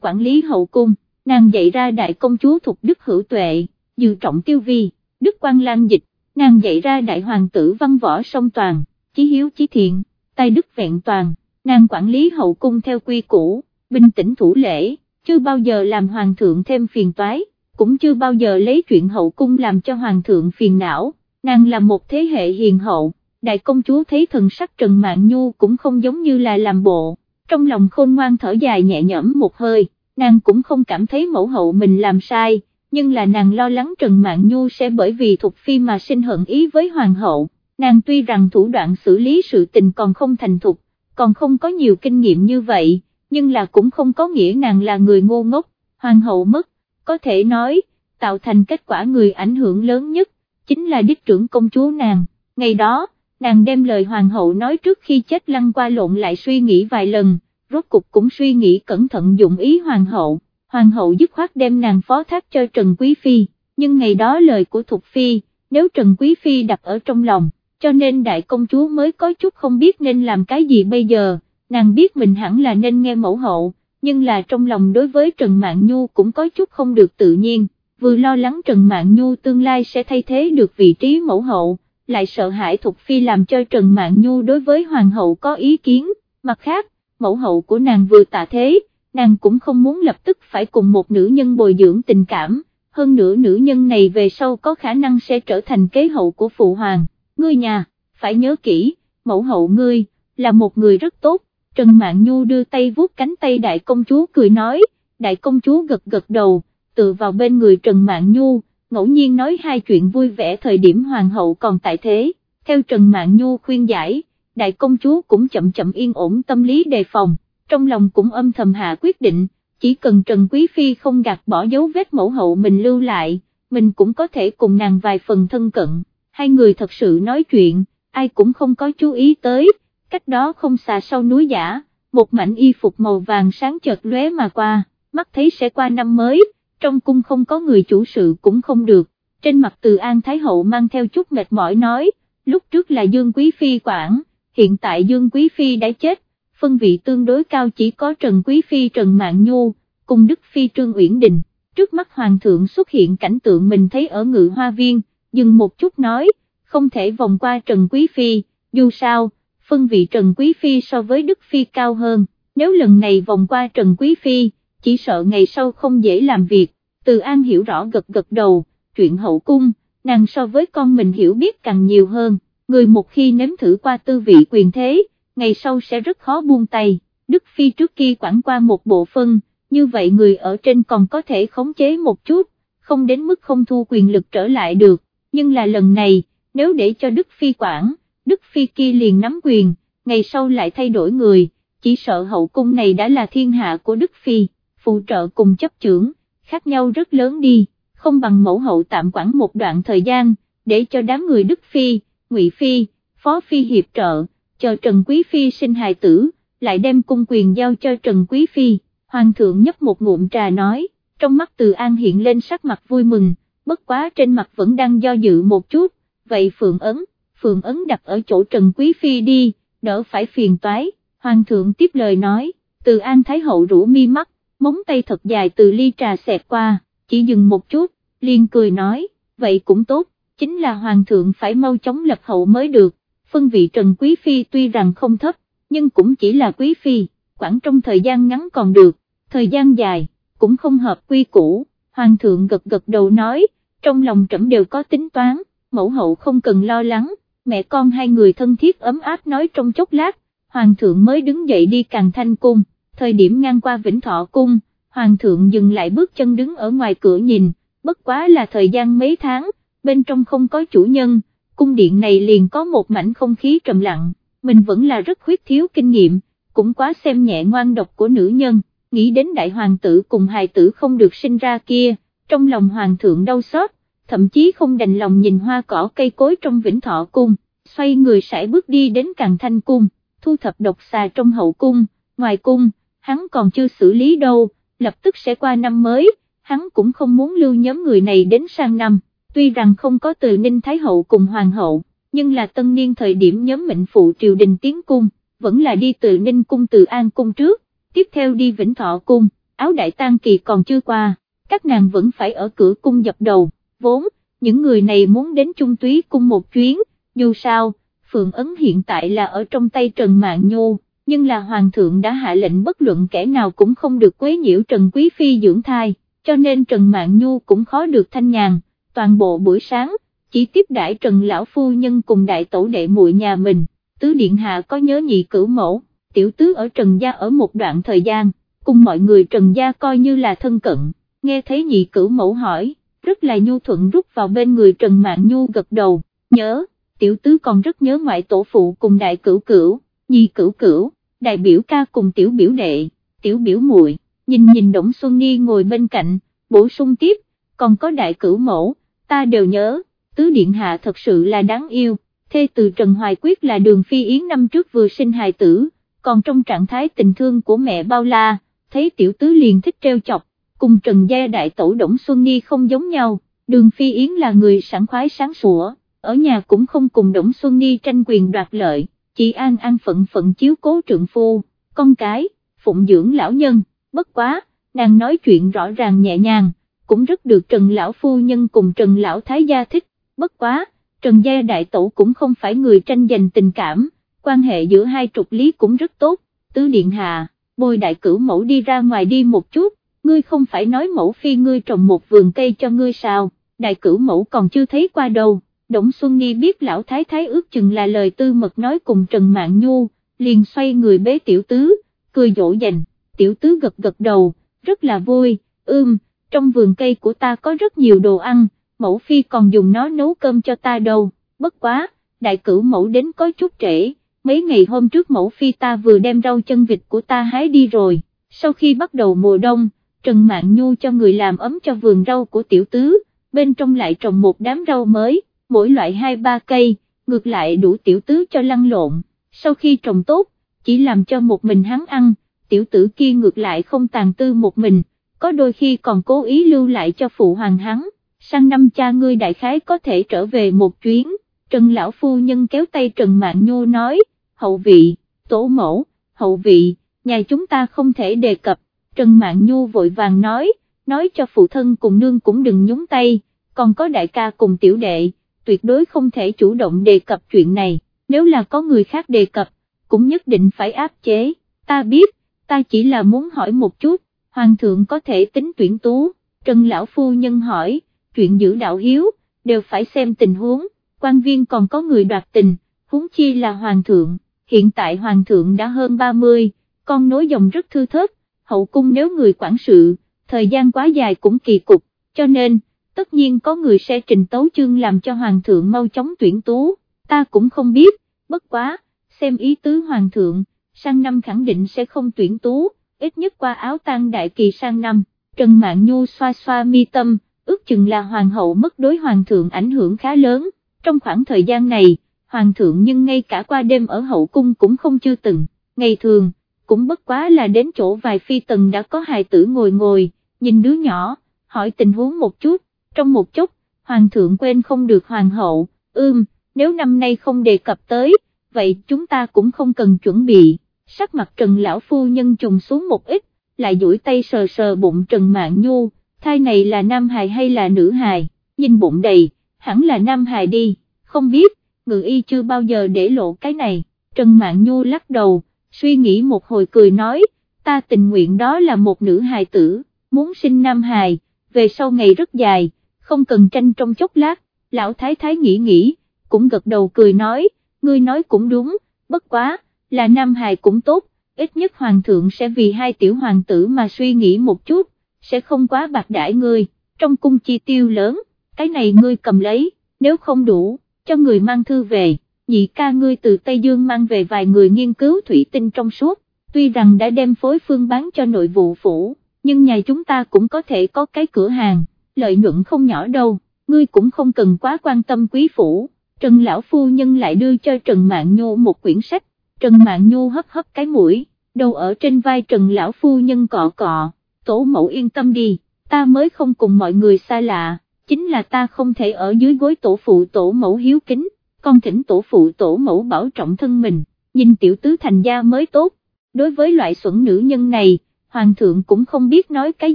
quản lý hậu cung, nàng dạy ra đại công chúa thuộc đức hữu tuệ, dự trọng tiêu vi, đức quan lan dịch, nàng dạy ra đại hoàng tử văn võ song toàn, chí hiếu chí thiện, tay đức vẹn toàn, nàng quản lý hậu cung theo quy củ, bình tĩnh thủ lễ, chưa bao giờ làm hoàng thượng thêm phiền toái, cũng chưa bao giờ lấy chuyện hậu cung làm cho hoàng thượng phiền não, nàng là một thế hệ hiền hậu, đại công chúa thấy thần sắc Trần Mạn Nhu cũng không giống như là làm bộ, trong lòng khôn ngoan thở dài nhẹ nhõm một hơi, nàng cũng không cảm thấy mẫu hậu mình làm sai, nhưng là nàng lo lắng Trần Mạn Nhu sẽ bởi vì thuộc phi mà sinh hận ý với hoàng hậu, nàng tuy rằng thủ đoạn xử lý sự tình còn không thành thục, còn không có nhiều kinh nghiệm như vậy, nhưng là cũng không có nghĩa nàng là người ngu ngốc, hoàng hậu mất, có thể nói, tạo thành kết quả người ảnh hưởng lớn nhất, chính là đích trưởng công chúa nàng, ngày đó, nàng đem lời hoàng hậu nói trước khi chết lăn qua lộn lại suy nghĩ vài lần, rốt cục cũng suy nghĩ cẩn thận dụng ý hoàng hậu, hoàng hậu dứt khoát đem nàng phó thác cho Trần Quý Phi, nhưng ngày đó lời của Thục Phi, nếu Trần Quý Phi đặt ở trong lòng, cho nên đại công chúa mới có chút không biết nên làm cái gì bây giờ, nàng biết mình hẳn là nên nghe mẫu hậu, nhưng là trong lòng đối với Trần Mạn Nhu cũng có chút không được tự nhiên, vừa lo lắng Trần Mạn Nhu tương lai sẽ thay thế được vị trí mẫu hậu, lại sợ hãi Thục Phi làm cho Trần Mạn Nhu đối với Hoàng hậu có ý kiến, mặt khác, mẫu hậu của nàng vừa tạ thế, nàng cũng không muốn lập tức phải cùng một nữ nhân bồi dưỡng tình cảm, hơn nữa nữ nhân này về sau có khả năng sẽ trở thành kế hậu của phụ hoàng, ngươi nhà, phải nhớ kỹ, mẫu hậu ngươi, là một người rất tốt, Trần Mạn Nhu đưa tay vuốt cánh tay đại công chúa cười nói, đại công chúa gật gật đầu, tự vào bên người Trần Mạn Nhu, ngẫu nhiên nói hai chuyện vui vẻ thời điểm hoàng hậu còn tại thế, theo Trần Mạn Nhu khuyên giải, đại công chúa cũng chậm chậm yên ổn tâm lý đề phòng, trong lòng cũng âm thầm hạ quyết định, chỉ cần Trần Quý Phi không gạt bỏ dấu vết mẫu hậu mình lưu lại, mình cũng có thể cùng nàng vài phần thân cận, hai người thật sự nói chuyện, ai cũng không có chú ý tới, cách đó không xa sau núi giả, một mảnh y phục màu vàng sáng chợt lóe mà qua, mắt thấy sẽ qua năm mới, trong cung không có người chủ sự cũng không được, trên mặt từ An Thái Hậu mang theo chút mệt mỏi nói, lúc trước là Dương Quý Phi quản, hiện tại Dương Quý Phi đã chết, phân vị tương đối cao chỉ có Trần Quý Phi Trần mạng Nhu, cùng Đức Phi Trương Uyển Đình, trước mắt hoàng thượng xuất hiện cảnh tượng mình thấy ở ngự hoa viên, dừng một chút nói, không thể vòng qua Trần Quý Phi, dù sao, phân vị Trần Quý Phi so với Đức Phi cao hơn, nếu lần này vòng qua Trần Quý Phi, chỉ sợ ngày sau không dễ làm việc, từ An hiểu rõ gật gật đầu, chuyện hậu cung, nàng so với con mình hiểu biết càng nhiều hơn, người một khi nếm thử qua tư vị quyền thế, ngày sau sẽ rất khó buông tay, Đức Phi trước kia quản qua một bộ phân, như vậy người ở trên còn có thể khống chế một chút, không đến mức không thu quyền lực trở lại được, nhưng là lần này, nếu để cho Đức Phi quản, Đức Phi kia liền nắm quyền, ngày sau lại thay đổi người, chỉ sợ hậu cung này đã là thiên hạ của Đức Phi, phụ trợ cùng chấp trưởng, khác nhau rất lớn đi, không bằng mẫu hậu tạm quản một đoạn thời gian, để cho đám người Đức Phi, Ngụy Phi, Phó Phi hiệp trợ, chờ Trần Quý Phi sinh hài tử, lại đem cung quyền giao cho Trần Quý Phi, Hoàng thượng nhấp một ngụm trà nói, trong mắt Từ An hiện lên sắc mặt vui mừng, bất quá trên mặt vẫn đang do dự một chút, vậy Phượng Ấn, Phượng Ấn đặt ở chỗ Trần Quý Phi đi, đỡ phải phiền toái, Hoàng thượng tiếp lời nói, Từ An Thái Hậu rủ mi mắt, móng tay thật dài từ ly trà xẹt qua, chỉ dừng một chút, liền cười nói, vậy cũng tốt, chính là Hoàng thượng phải mau chóng lập hậu mới được, phân vị Trần Quý Phi tuy rằng không thấp, nhưng cũng chỉ là Quý Phi, quản trong thời gian ngắn còn được, thời gian dài, cũng không hợp quy củ, Hoàng thượng gật gật đầu nói, trong lòng trẫm đều có tính toán, mẫu hậu không cần lo lắng, mẹ con hai người thân thiết ấm áp nói trong chốc lát, Hoàng thượng mới đứng dậy đi càng thanh cung, thời điểm ngang qua Vĩnh Thọ cung, Hoàng thượng dừng lại bước chân đứng ở ngoài cửa nhìn, bất quá là thời gian mấy tháng, bên trong không có chủ nhân, cung điện này liền có một mảnh không khí trầm lặng, mình vẫn là rất khuyết thiếu kinh nghiệm, cũng quá xem nhẹ ngoan độc của nữ nhân, nghĩ đến đại hoàng tử cùng hài tử không được sinh ra kia, trong lòng hoàng thượng đau xót, thậm chí không đành lòng nhìn hoa cỏ cây cối trong vĩnh thọ cung, xoay người sải bước đi đến càng thanh cung, thu thập độc xà trong hậu cung, ngoài cung, hắn còn chưa xử lý đâu, lập tức sẽ qua năm mới, hắn cũng không muốn lưu nhóm người này đến sang năm, tuy rằng không có từ Ninh Thái Hậu cùng Hoàng hậu, nhưng là tân niên thời điểm nhóm mệnh phụ triều đình tiến cung, vẫn là đi từ Ninh cung từ An cung trước, tiếp theo đi Vĩnh Thọ cung, áo đại tang kỳ còn chưa qua, các nàng vẫn phải ở cửa cung dập đầu, vốn, những người này muốn đến trung túy cung một chuyến, dù sao, Phượng Ấn hiện tại là ở trong tay Trần Mạng Nhu nhưng là Hoàng thượng đã hạ lệnh bất luận kẻ nào cũng không được quấy nhiễu Trần Quý Phi dưỡng thai, cho nên Trần Mạng Nhu cũng khó được thanh nhàn, toàn bộ buổi sáng, chỉ tiếp đãi Trần Lão Phu Nhân cùng đại tổ đệ muội nhà mình, tứ điện hạ có nhớ nhị cửu mẫu, tiểu tứ ở Trần Gia ở một đoạn thời gian, cùng mọi người Trần Gia coi như là thân cận, nghe thấy nhị cửu mẫu hỏi, rất là nhu thuận rút vào bên người Trần Mạn Nhu gật đầu, nhớ, tiểu tứ còn rất nhớ ngoại tổ phụ cùng đại cửu cửu, nhi cửu cửu, đại biểu ca cùng tiểu biểu đệ, tiểu biểu muội. Nhìn nhìn Đổng Xuân Ni ngồi bên cạnh, bổ sung tiếp, còn có đại cửu mẫu, ta đều nhớ, tứ điện hạ thật sự là đáng yêu, thê từ Trần Hoài Quyết là đường phi yến năm trước vừa sinh hài tử, còn trong trạng thái tình thương của mẹ bao la, thấy tiểu tứ liền thích treo chọc, cùng Trần Gia Đại Tổ Đổng Xuân Ni không giống nhau, đường phi yến là người sẵn khoái sáng sủa, ở nhà cũng không cùng Đổng Xuân Ni tranh quyền đoạt lợi, chỉ an an phận phận chiếu cố trượng phu, con cái, phụng dưỡng lão nhân, bất quá, nàng nói chuyện rõ ràng nhẹ nhàng, cũng rất được Trần Lão Phu Nhân cùng Trần Lão Thái Gia thích, bất quá, Trần Gia Đại Tổ cũng không phải người tranh giành tình cảm, quan hệ giữa hai trục lý cũng rất tốt, tứ điện hạ, bồi đại cửu mẫu đi ra ngoài đi một chút, ngươi không phải nói mẫu phi ngươi trồng một vườn cây cho ngươi sao, đại cửu mẫu còn chưa thấy qua đâu. Đổng Xuân Nghi biết lão thái thái ước chừng là lời tư mật nói cùng Trần Mạn Nhu, liền xoay người bế tiểu tứ, cười dỗ dành, tiểu tứ gật gật đầu, rất là vui, ưm, trong vườn cây của ta có rất nhiều đồ ăn, mẫu phi còn dùng nó nấu cơm cho ta đâu, bất quá, đại cửu mẫu đến có chút trễ, mấy ngày hôm trước mẫu phi ta vừa đem rau chân vịt của ta hái đi rồi, sau khi bắt đầu mùa đông, Trần Mạn Nhu cho người làm ấm cho vườn rau của tiểu tứ, bên trong lại trồng một đám rau mới, mỗi loại hai ba cây, ngược lại đủ tiểu tứ cho lăn lộn, sau khi trồng tốt, chỉ làm cho một mình hắn ăn, tiểu tử kia ngược lại không tàn tư một mình, có đôi khi còn cố ý lưu lại cho phụ hoàng hắn, sang năm cha ngươi đại khái có thể trở về một chuyến, Trần Lão Phu Nhân kéo tay Trần Mạn Nhu nói, hậu vị, tổ mẫu, hậu vị, nhà chúng ta không thể đề cập, Trần Mạn Nhu vội vàng nói, nói cho phụ thân cùng nương cũng đừng nhúng tay, còn có đại ca cùng tiểu đệ, tuyệt đối không thể chủ động đề cập chuyện này, nếu là có người khác đề cập, cũng nhất định phải áp chế, ta biết, ta chỉ là muốn hỏi một chút, hoàng thượng có thể tính tuyển tú, Trần Lão Phu Nhân hỏi, chuyện giữ đạo hiếu, đều phải xem tình huống, quan viên còn có người đoạt tình, huống chi là hoàng thượng, hiện tại hoàng thượng đã hơn 30, con nối dòng rất thư thớt, hậu cung nếu người quản sự, thời gian quá dài cũng kỳ cục, cho nên, tất nhiên có người sẽ trình tấu chương làm cho hoàng thượng mau chóng tuyển tú, ta cũng không biết, bất quá, xem ý tứ hoàng thượng, sang năm khẳng định sẽ không tuyển tú, ít nhất qua áo tang đại kỳ sang năm, Trần Mạn Nhu xoa xoa mi tâm, ước chừng là hoàng hậu mất đối hoàng thượng ảnh hưởng khá lớn, trong khoảng thời gian này, hoàng thượng nhưng ngay cả qua đêm ở hậu cung cũng không chưa từng, ngày thường, cũng bất quá là đến chỗ vài phi tần đã có hài tử ngồi ngồi, nhìn đứa nhỏ, hỏi tình huống một chút, trong một chút, hoàng thượng quên không được hoàng hậu, ưm, nếu năm nay không đề cập tới, vậy chúng ta cũng không cần chuẩn bị, sắc mặt Trần Lão Phu Nhân trùng xuống một ít, lại duỗi tay sờ sờ bụng Trần Mạng Nhu, thai này là nam hài hay là nữ hài, nhìn bụng đầy, hẳn là nam hài đi, không biết, ngự y chưa bao giờ để lộ cái này, Trần Mạng Nhu lắc đầu, suy nghĩ một hồi cười nói, ta tình nguyện đó là một nữ hài tử, muốn sinh nam hài, về sau ngày rất dài, không cần tranh trong chốc lát, lão thái thái nghĩ nghĩ, cũng gật đầu cười nói, ngươi nói cũng đúng, bất quá, là nam hài cũng tốt, ít nhất hoàng thượng sẽ vì hai tiểu hoàng tử mà suy nghĩ một chút, sẽ không quá bạc đãi ngươi, trong cung chi tiêu lớn, cái này ngươi cầm lấy, nếu không đủ, cho người mang thư về, nhị ca ngươi từ Tây Dương mang về vài người nghiên cứu thủy tinh trong suốt, tuy rằng đã đem phối phương bán cho nội vụ phủ, nhưng nhà chúng ta cũng có thể có cái cửa hàng, lợi nhuận không nhỏ đâu, ngươi cũng không cần quá quan tâm quý phủ. Trần Lão Phu Nhân lại đưa cho Trần Mạng Nhu một quyển sách, Trần Mạng Nhu hấp hấp cái mũi, đầu ở trên vai Trần Lão Phu Nhân cọ cọ, tổ mẫu yên tâm đi, ta mới không cùng mọi người xa lạ, chính là ta không thể ở dưới gối tổ phụ tổ mẫu hiếu kính, con thỉnh tổ phụ tổ mẫu bảo trọng thân mình, nhìn tiểu tứ thành gia mới tốt, đối với loại xuẩn nữ nhân này, Hoàng thượng cũng không biết nói cái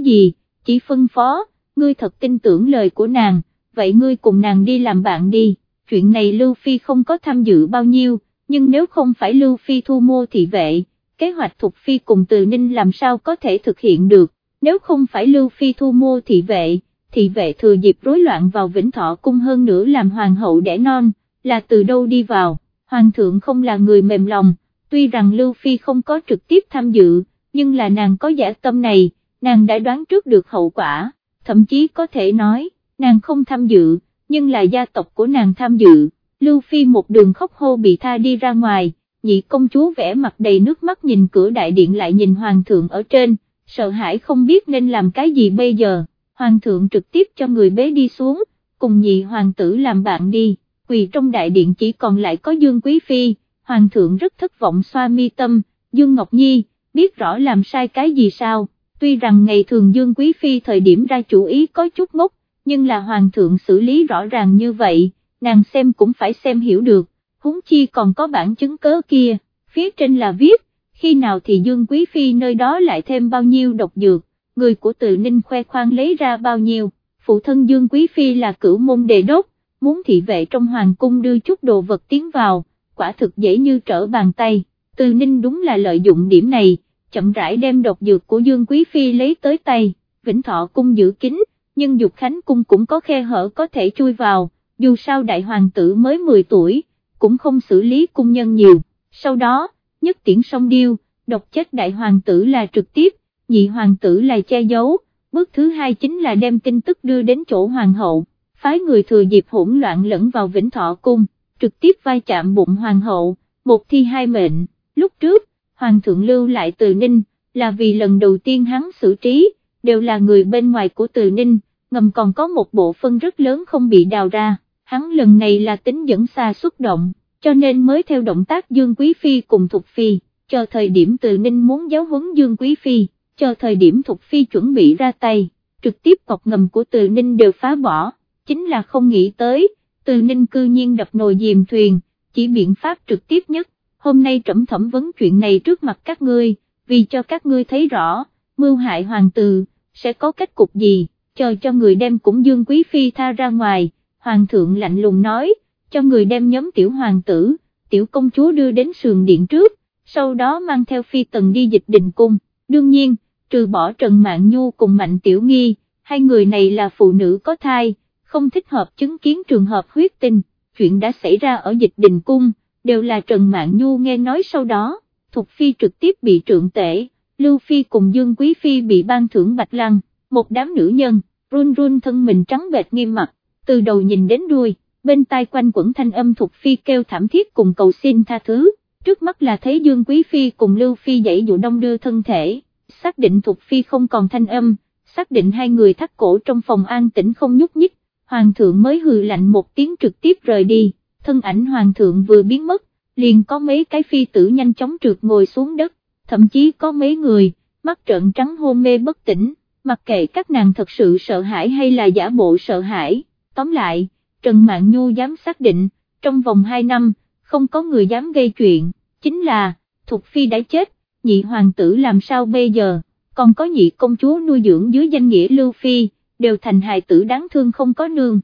gì, chỉ phân phó, ngươi thật tin tưởng lời của nàng, vậy ngươi cùng nàng đi làm bạn đi chuyện này Lưu Phi không có tham dự bao nhiêu, nhưng nếu không phải Lưu Phi thu mua thị vệ, kế hoạch Thục Phi cùng Từ Ninh làm sao có thể thực hiện được, nếu không phải Lưu Phi thu mua thị vệ, thị vệ thừa dịp rối loạn vào Vĩnh Thọ cung hơn nữa làm hoàng hậu đẻ non, là từ đâu đi vào, hoàng thượng không là người mềm lòng, tuy rằng Lưu Phi không có trực tiếp tham dự, nhưng là nàng có giả tâm này, nàng đã đoán trước được hậu quả, thậm chí có thể nói, nàng không tham dự nhưng là gia tộc của nàng tham dự, Lưu Phi một đường khóc hô bị tha đi ra ngoài, nhị công chúa vẽ mặt đầy nước mắt nhìn cửa đại điện lại nhìn hoàng thượng ở trên, sợ hãi không biết nên làm cái gì bây giờ, hoàng thượng trực tiếp cho người bế đi xuống, cùng nhị hoàng tử làm bạn đi, quỳ trong đại điện chỉ còn lại có Dương Quý Phi, hoàng thượng rất thất vọng xoa mi tâm, Dương Ngọc Nhi, biết rõ làm sai cái gì sao, tuy rằng ngày thường Dương Quý Phi thời điểm ra chủ ý có chút ngốc, nhưng là hoàng thượng xử lý rõ ràng như vậy, nàng xem cũng phải xem hiểu được, huống chi còn có bản chứng cớ kia, phía trên là viết, khi nào thì Dương Quý Phi nơi đó lại thêm bao nhiêu độc dược, người của tự ninh khoe khoang lấy ra bao nhiêu, phụ thân Dương Quý Phi là cửu môn đề đốc, muốn thị vệ trong hoàng cung đưa chút đồ vật tiến vào, quả thực dễ như trở bàn tay, từ ninh đúng là lợi dụng điểm này, chậm rãi đem độc dược của Dương Quý Phi lấy tới tay, Vĩnh Thọ cung giữ kín, nhưng Dục Khánh Cung cũng có khe hở có thể chui vào, dù sao đại hoàng tử mới 10 tuổi, cũng không xử lý cung nhân nhiều, sau đó, nhất tiễn song điêu, độc chết đại hoàng tử là trực tiếp, nhị hoàng tử là che giấu, bước thứ hai chính là đem tin tức đưa đến chỗ hoàng hậu, phái người thừa dịp hỗn loạn lẫn vào Vĩnh Thọ Cung, trực tiếp vai chạm bụng hoàng hậu, một thi hai mệnh, lúc trước, hoàng thượng lưu lại từ ninh, là vì lần đầu tiên hắn xử trí, đều là người bên ngoài của Từ Ninh, ngầm còn có một bộ phân rất lớn không bị đào ra, hắn lần này là tính dẫn xa xúc động, cho nên mới theo động tác Dương Quý Phi cùng Thục Phi, chờ thời điểm Từ Ninh muốn giáo huấn Dương Quý Phi, chờ thời điểm Thục Phi chuẩn bị ra tay, trực tiếp cọc ngầm của Từ Ninh đều phá bỏ, chính là không nghĩ tới, Từ Ninh cư nhiên đập nồi dìm thuyền, chỉ biện pháp trực tiếp nhất, hôm nay trẫm thẩm vấn chuyện này trước mặt các ngươi, vì cho các ngươi thấy rõ, mưu hại hoàng tử sẽ có kết cục gì, chờ cho người đem cũng dương quý phi tha ra ngoài, hoàng thượng lạnh lùng nói, cho người đem nhóm tiểu hoàng tử, tiểu công chúa đưa đến sườn điện trước, sau đó mang theo phi tần đi dịch đình cung, đương nhiên, trừ bỏ Trần mạng Nhu cùng Mạnh Tiểu Nghi, hai người này là phụ nữ có thai, không thích hợp chứng kiến trường hợp huyết tinh, chuyện đã xảy ra ở dịch đình cung, đều là Trần Mạn Nhu nghe nói sau đó, Thục Phi trực tiếp bị trượng tể, Lưu Phi cùng Dương Quý Phi bị ban thưởng bạch lăng, một đám nữ nhân, run run thân mình trắng bệt nghiêm mặt, từ đầu nhìn đến đuôi, bên tai quanh quẩn thanh âm Thục Phi kêu thảm thiết cùng cầu xin tha thứ, trước mắt là thấy Dương Quý Phi cùng Lưu Phi dãy dụ đông đưa thân thể, xác định Thục Phi không còn thanh âm, xác định hai người thắt cổ trong phòng an tĩnh không nhúc nhích, Hoàng thượng mới hừ lạnh một tiếng trực tiếp rời đi, thân ảnh Hoàng thượng vừa biến mất, liền có mấy cái phi tử nhanh chóng trượt ngồi xuống đất, thậm chí có mấy người, mắt trợn trắng hôn mê bất tỉnh, mặc kệ các nàng thật sự sợ hãi hay là giả bộ sợ hãi, tóm lại, Trần Mạn Nhu dám xác định, trong vòng 2 năm, không có người dám gây chuyện, chính là, Thục Phi đã chết, nhị hoàng tử làm sao bây giờ, còn có nhị công chúa nuôi dưỡng dưới danh nghĩa Lưu Phi, đều thành hài tử đáng thương không có nương.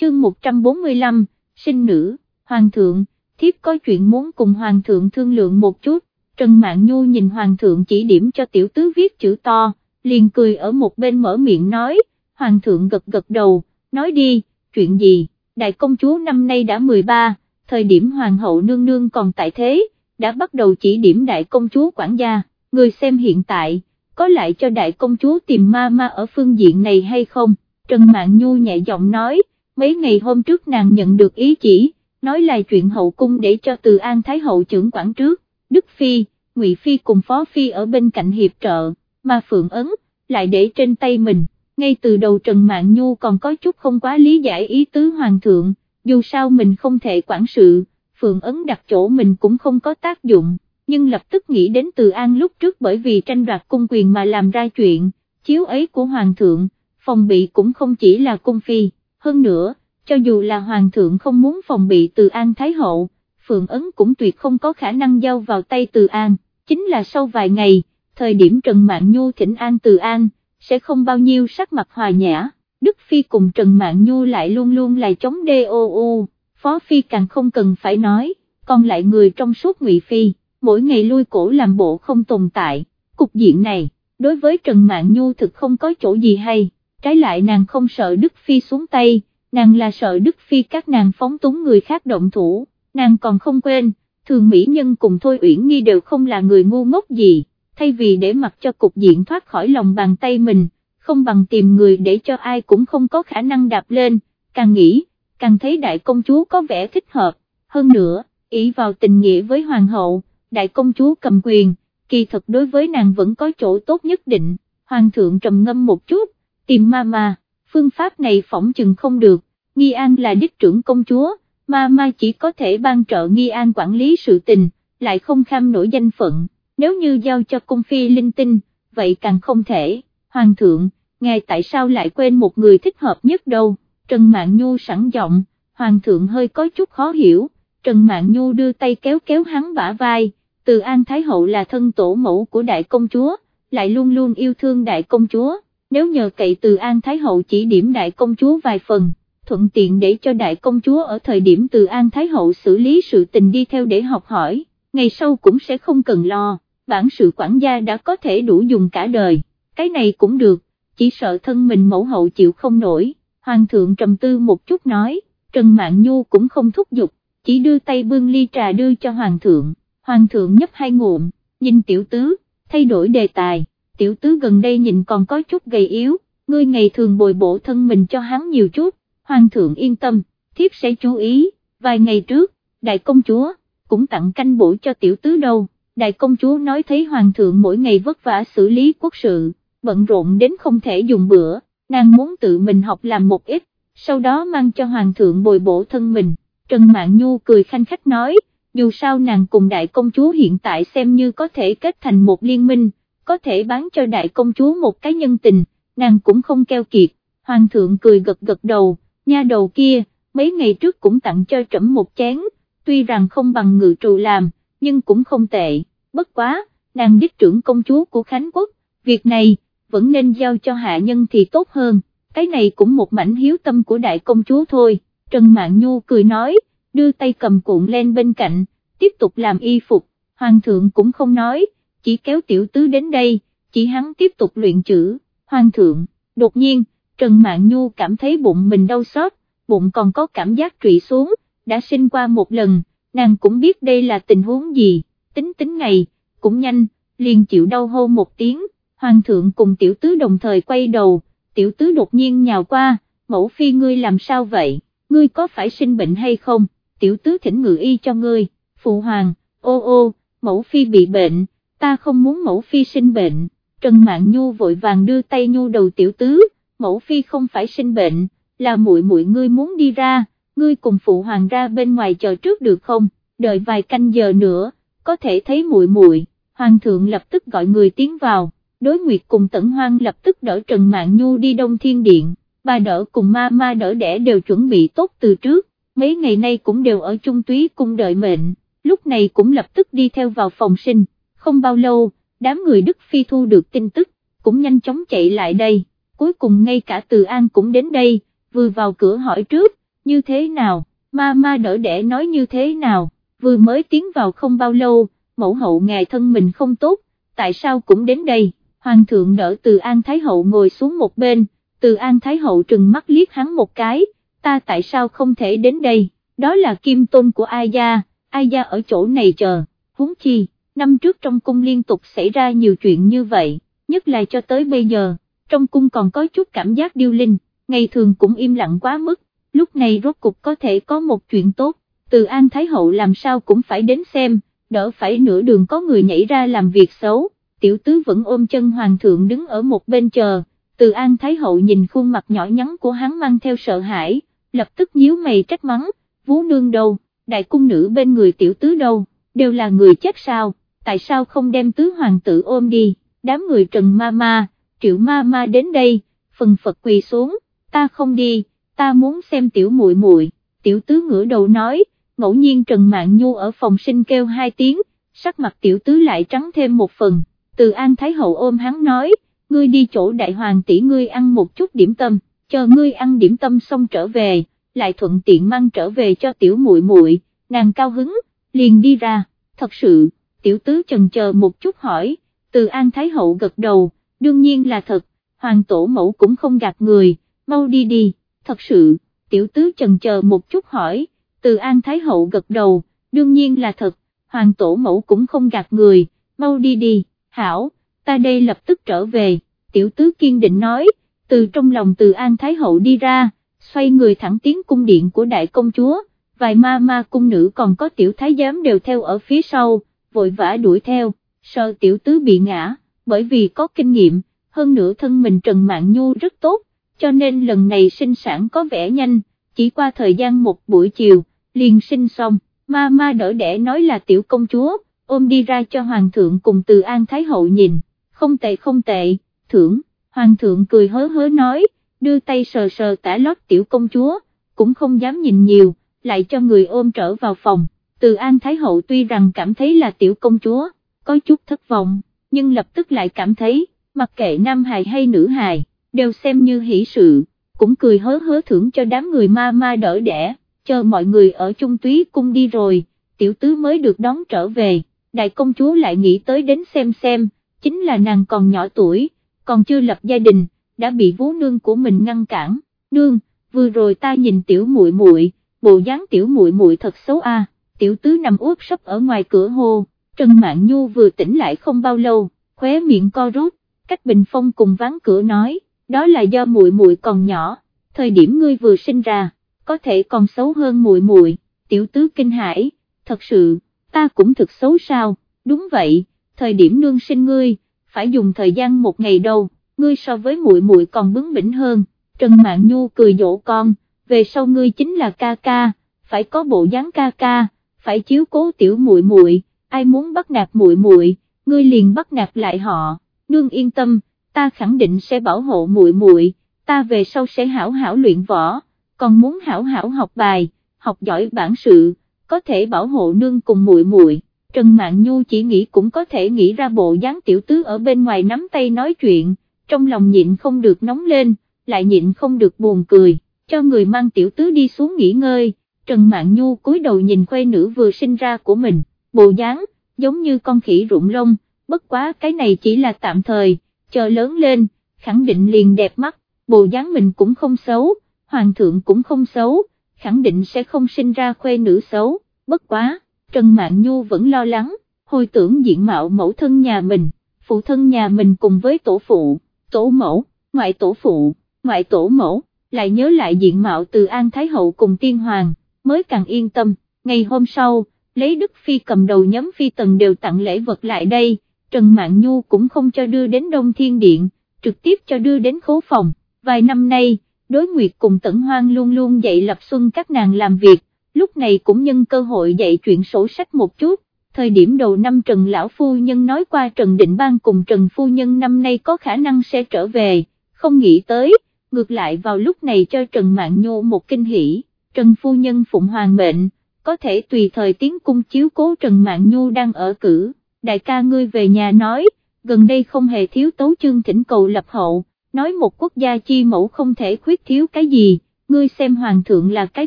Chương 145, sinh nữ, hoàng thượng, thiếp có chuyện muốn cùng hoàng thượng thương lượng một chút, Trần Mạn Nhu nhìn hoàng thượng chỉ điểm cho tiểu tứ viết chữ to, liền cười ở một bên mở miệng nói, hoàng thượng gật gật đầu, nói đi, chuyện gì, đại công chúa năm nay đã 13, thời điểm hoàng hậu nương nương còn tại thế, đã bắt đầu chỉ điểm đại công chúa quản gia, người xem hiện tại, có lại cho đại công chúa tìm ma ma ở phương diện này hay không, Trần Mạn Nhu nhẹ giọng nói, mấy ngày hôm trước nàng nhận được ý chỉ, nói là chuyện hậu cung để cho từ An Thái hậu trưởng quản trước, Đức Phi, Ngụy Phi cùng Phó Phi ở bên cạnh hiệp trợ, mà Phượng Ấn, lại để trên tay mình, ngay từ đầu Trần Mạn Nhu còn có chút không quá lý giải ý tứ Hoàng thượng, dù sao mình không thể quản sự, Phượng Ấn đặt chỗ mình cũng không có tác dụng, nhưng lập tức nghĩ đến Từ An lúc trước bởi vì tranh đoạt cung quyền mà làm ra chuyện, chiếu ấy của Hoàng thượng, phòng bị cũng không chỉ là cung phi, hơn nữa, cho dù là Hoàng thượng không muốn phòng bị Từ An Thái Hậu, Phượng Ấn cũng tuyệt không có khả năng giao vào tay Từ An, chính là sau vài ngày, thời điểm Trần Mạn Nhu thỉnh An Từ An, sẽ không bao nhiêu sắc mặt hòa nhã, Đức Phi cùng Trần Mạn Nhu lại luôn luôn là chống DOU, Phó Phi càng không cần phải nói, còn lại người trong suốt Ngụy Phi, mỗi ngày lui cổ làm bộ không tồn tại, cục diện này, đối với Trần Mạn Nhu thực không có chỗ gì hay, trái lại nàng không sợ Đức Phi xuống tay, nàng là sợ Đức Phi các nàng phóng túng người khác động thủ, nàng còn không quên, thường Mỹ Nhân cùng Thôi Uyển Nghi đều không là người ngu ngốc gì, thay vì để mặc cho cục diện thoát khỏi lòng bàn tay mình, không bằng tìm người để cho ai cũng không có khả năng đạp lên, càng nghĩ, càng thấy đại công chúa có vẻ thích hợp, hơn nữa, ý vào tình nghĩa với hoàng hậu, đại công chúa cầm quyền, kỳ thật đối với nàng vẫn có chỗ tốt nhất định, hoàng thượng trầm ngâm một chút, tìm ma ma, phương pháp này phỏng chừng không được, nghi an là đích trưởng công chúa, ma ma chỉ có thể ban trợ nghi an quản lý sự tình, lại không kham nổi danh phận, nếu như giao cho cung phi linh tinh, vậy càng không thể, hoàng thượng, ngài tại sao lại quên một người thích hợp nhất đâu, Trần mạng Nhu sẵn giọng, hoàng thượng hơi có chút khó hiểu, Trần Mạn Nhu đưa tay kéo kéo hắn bả vai, từ An Thái Hậu là thân tổ mẫu của đại công chúa, lại luôn luôn yêu thương đại công chúa, nếu nhờ cậy từ An Thái Hậu chỉ điểm đại công chúa vài phần, thuận tiện để cho đại công chúa ở thời điểm từ An Thái Hậu xử lý sự tình đi theo để học hỏi, ngày sau cũng sẽ không cần lo, bản sự quản gia đã có thể đủ dùng cả đời, cái này cũng được, chỉ sợ thân mình mẫu hậu chịu không nổi, Hoàng thượng trầm tư một chút nói, Trần Mạn Nhu cũng không thúc giục, chỉ đưa tay bưng ly trà đưa cho Hoàng thượng, Hoàng thượng nhấp hai ngụm, nhìn tiểu tứ, thay đổi đề tài, tiểu tứ gần đây nhìn còn có chút gầy yếu, ngươi ngày thường bồi bổ thân mình cho hắn nhiều chút, Hoàng thượng yên tâm, thiếp sẽ chú ý, vài ngày trước, đại công chúa, cũng tặng canh bổ cho tiểu tứ đâu, đại công chúa nói thấy Hoàng thượng mỗi ngày vất vả xử lý quốc sự, bận rộn đến không thể dùng bữa, nàng muốn tự mình học làm một ít, sau đó mang cho Hoàng thượng bồi bổ thân mình, Trần Mạn Nhu cười khanh khách nói, dù sao nàng cùng đại công chúa hiện tại xem như có thể kết thành một liên minh, có thể bán cho đại công chúa một cái nhân tình, nàng cũng không keo kiệt, hoàng thượng cười gật gật đầu, nha đầu kia, mấy ngày trước cũng tặng cho trẫm một chén, tuy rằng không bằng ngự trù làm, nhưng cũng không tệ, bất quá, nàng đích trưởng công chúa của Khánh Quốc, việc này, vẫn nên giao cho hạ nhân thì tốt hơn, cái này cũng một mảnh hiếu tâm của đại công chúa thôi, Trần Mạn Nhu cười nói, đưa tay cầm cuộn lên bên cạnh, tiếp tục làm y phục, hoàng thượng cũng không nói, chỉ kéo tiểu tứ đến đây, chỉ hắn tiếp tục luyện chữ, hoàng thượng, đột nhiên, Trần Mạn Nhu cảm thấy bụng mình đau xót, bụng còn có cảm giác trụy xuống, đã sinh qua một lần, nàng cũng biết đây là tình huống gì, tính tính ngày, cũng nhanh, liền chịu đau hô một tiếng, hoàng thượng cùng tiểu tứ đồng thời quay đầu, tiểu tứ đột nhiên nhào qua, mẫu phi ngươi làm sao vậy, ngươi có phải sinh bệnh hay không, tiểu tứ thỉnh ngự y cho ngươi, phụ hoàng, ô ô, mẫu phi bị bệnh, ta không muốn mẫu phi sinh bệnh, Trần Mạn Nhu vội vàng đưa tay nhu đầu tiểu tứ, mẫu phi không phải sinh bệnh, là muội muội ngươi muốn đi ra, ngươi cùng phụ hoàng ra bên ngoài chờ trước được không, đợi vài canh giờ nữa, có thể thấy muội muội. hoàng thượng lập tức gọi người tiến vào, đối nguyệt cùng tẩn hoang lập tức đỡ Trần Mạn Nhu đi Đông Thiên Điện, bà đỡ cùng ma ma đỡ đẻ đều chuẩn bị tốt từ trước, mấy ngày nay cũng đều ở trung túy cung đợi mệnh, lúc này cũng lập tức đi theo vào phòng sinh, không bao lâu, đám người Đức Phi thu được tin tức, cũng nhanh chóng chạy lại đây, cuối cùng ngay cả Từ An cũng đến đây, vừa vào cửa hỏi trước, như thế nào, ma ma đỡ đẻ nói như thế nào, vừa mới tiến vào không bao lâu, mẫu hậu ngài thân mình không tốt, tại sao cũng đến đây, hoàng thượng đỡ từ An Thái Hậu ngồi xuống một bên, từ An Thái Hậu trừng mắt liếc hắn một cái, ta tại sao không thể đến đây, đó là kim tôn của ai gia, ai gia ở chỗ này chờ, huống chi, năm trước trong cung liên tục xảy ra nhiều chuyện như vậy, nhất là cho tới bây giờ, trong cung còn có chút cảm giác điêu linh, ngày thường cũng im lặng quá mức, lúc này rốt cục có thể có một chuyện tốt, từ An Thái Hậu làm sao cũng phải đến xem, đỡ phải nửa đường có người nhảy ra làm việc xấu, tiểu tứ vẫn ôm chân hoàng thượng đứng ở một bên chờ, từ An Thái Hậu nhìn khuôn mặt nhỏ nhắn của hắn mang theo sợ hãi, lập tức nhíu mày trách mắng, vú nương đâu, đại cung nữ bên người tiểu tứ đâu, đều là người chết sao, tại sao không đem tứ hoàng tử ôm đi, đám người trần ma ma, triệu ma ma đến đây, phần phật quỳ xuống, ta không đi, ta muốn xem tiểu muội muội. tiểu tứ ngửa đầu nói, ngẫu nhiên Trần mạng Nhu ở phòng sinh kêu hai tiếng, sắc mặt tiểu tứ lại trắng thêm một phần, từ An Thái Hậu ôm hắn nói, ngươi đi chỗ đại hoàng tỷ ngươi ăn một chút điểm tâm, chờ ngươi ăn điểm tâm xong trở về, lại thuận tiện mang trở về cho tiểu muội muội, nàng cao hứng, liền đi ra, thật sự, tiểu tứ chần chờ một chút hỏi, từ An Thái Hậu gật đầu, đương nhiên là thật, hoàng tổ mẫu cũng không gạt người, mau đi đi, thật sự, tiểu tứ chần chờ một chút hỏi, từ An Thái Hậu gật đầu, đương nhiên là thật, hoàng tổ mẫu cũng không gạt người, mau đi đi, hảo, ta đây lập tức trở về, tiểu tứ kiên định nói, từ trong lòng từ An Thái Hậu đi ra, xoay người thẳng tiến cung điện của đại công chúa, vài ma ma cung nữ còn có tiểu thái giám đều theo ở phía sau, vội vã đuổi theo, sợ tiểu tứ bị ngã, bởi vì có kinh nghiệm, hơn nữa thân mình Trần mạng Nhu rất tốt, cho nên lần này sinh sản có vẻ nhanh, chỉ qua thời gian một buổi chiều, liền sinh xong, ma ma đỡ đẻ nói là tiểu công chúa, ôm đi ra cho hoàng thượng cùng từ An Thái Hậu nhìn, không tệ không tệ, thưởng, hoàng thượng cười hớ hớ nói, đưa tay sờ sờ tả lót tiểu công chúa, cũng không dám nhìn nhiều, lại cho người ôm trở vào phòng, từ An Thái Hậu tuy rằng cảm thấy là tiểu công chúa, có chút thất vọng, nhưng lập tức lại cảm thấy, mặc kệ nam hài hay nữ hài, đều xem như hỷ sự, cũng cười hớ hớ thưởng cho đám người ma ma đỡ đẻ, chờ mọi người ở trung túy cung đi rồi, tiểu tứ mới được đón trở về, đại công chúa lại nghĩ tới đến xem xem, chính là nàng còn nhỏ tuổi, còn chưa lập gia đình, đã bị vú nương của mình ngăn cản, nương, vừa rồi ta nhìn tiểu muội muội, bộ dáng tiểu muội muội thật xấu a. tiểu tứ nằm úp sấp ở ngoài cửa hồ, Trần Mạn Nhu vừa tỉnh lại không bao lâu, khóe miệng co rút, cách bình phong cùng ván cửa nói, đó là do muội muội còn nhỏ, thời điểm ngươi vừa sinh ra, có thể còn xấu hơn muội muội. tiểu tứ kinh hãi, thật sự, ta cũng thực xấu sao, đúng vậy, thời điểm nương sinh ngươi, phải dùng thời gian một ngày đâu, ngươi so với muội muội còn bướng bỉnh hơn, Trần Mạn Nhu cười dỗ con, về sau ngươi chính là ca ca, phải có bộ dáng ca ca, phải chiếu cố tiểu muội muội, ai muốn bắt nạt muội muội, ngươi liền bắt nạt lại họ, nương yên tâm, ta khẳng định sẽ bảo hộ muội muội, ta về sau sẽ hảo hảo luyện võ, còn muốn hảo hảo học bài, học giỏi bản sự, có thể bảo hộ nương cùng muội muội. Trần Mạn Nhu chỉ nghĩ cũng có thể nghĩ ra bộ dáng tiểu tứ ở bên ngoài nắm tay nói chuyện, trong lòng nhịn không được nóng lên, lại nhịn không được buồn cười, cho người mang tiểu tứ đi xuống nghỉ ngơi, Trần Mạn Nhu cúi đầu nhìn khuê nữ vừa sinh ra của mình, bộ dáng, giống như con khỉ rụng lông, bất quá cái này chỉ là tạm thời, chờ lớn lên, khẳng định liền đẹp mắt, bộ dáng mình cũng không xấu, hoàng thượng cũng không xấu, khẳng định sẽ không sinh ra khuê nữ xấu, bất quá, Trần Mạn Nhu vẫn lo lắng, hồi tưởng diện mạo mẫu thân nhà mình, phụ thân nhà mình cùng với tổ phụ, tổ mẫu, ngoại tổ phụ, ngoại tổ mẫu, lại nhớ lại diện mạo từ An Thái Hậu cùng tiên hoàng, mới càng yên tâm, ngày hôm sau, lấy Đức Phi cầm đầu nhóm Phi Tần đều tặng lễ vật lại đây, Trần Mạn Nhu cũng không cho đưa đến Đông Thiên Điện, trực tiếp cho đưa đến khố phòng, vài năm nay, đối nguyệt cùng Tẩn Hoang luôn luôn dạy lập xuân các nàng làm việc, lúc này cũng nhân cơ hội dạy chuyện sổ sách một chút, thời điểm đầu năm Trần Lão Phu Nhân nói qua Trần Định Bang cùng Trần Phu Nhân năm nay có khả năng sẽ trở về, không nghĩ tới, ngược lại vào lúc này cho Trần mạng Nhô một kinh hỷ, Trần Phu Nhân Phụng Hoàng mệnh, có thể tùy thời tiến cung chiếu cố Trần mạng Nhu đang ở cử, đại ca ngươi về nhà nói, gần đây không hề thiếu tấu chương thỉnh cầu lập hậu, nói một quốc gia chi mẫu không thể khuyết thiếu cái gì, ngươi xem hoàng thượng là cái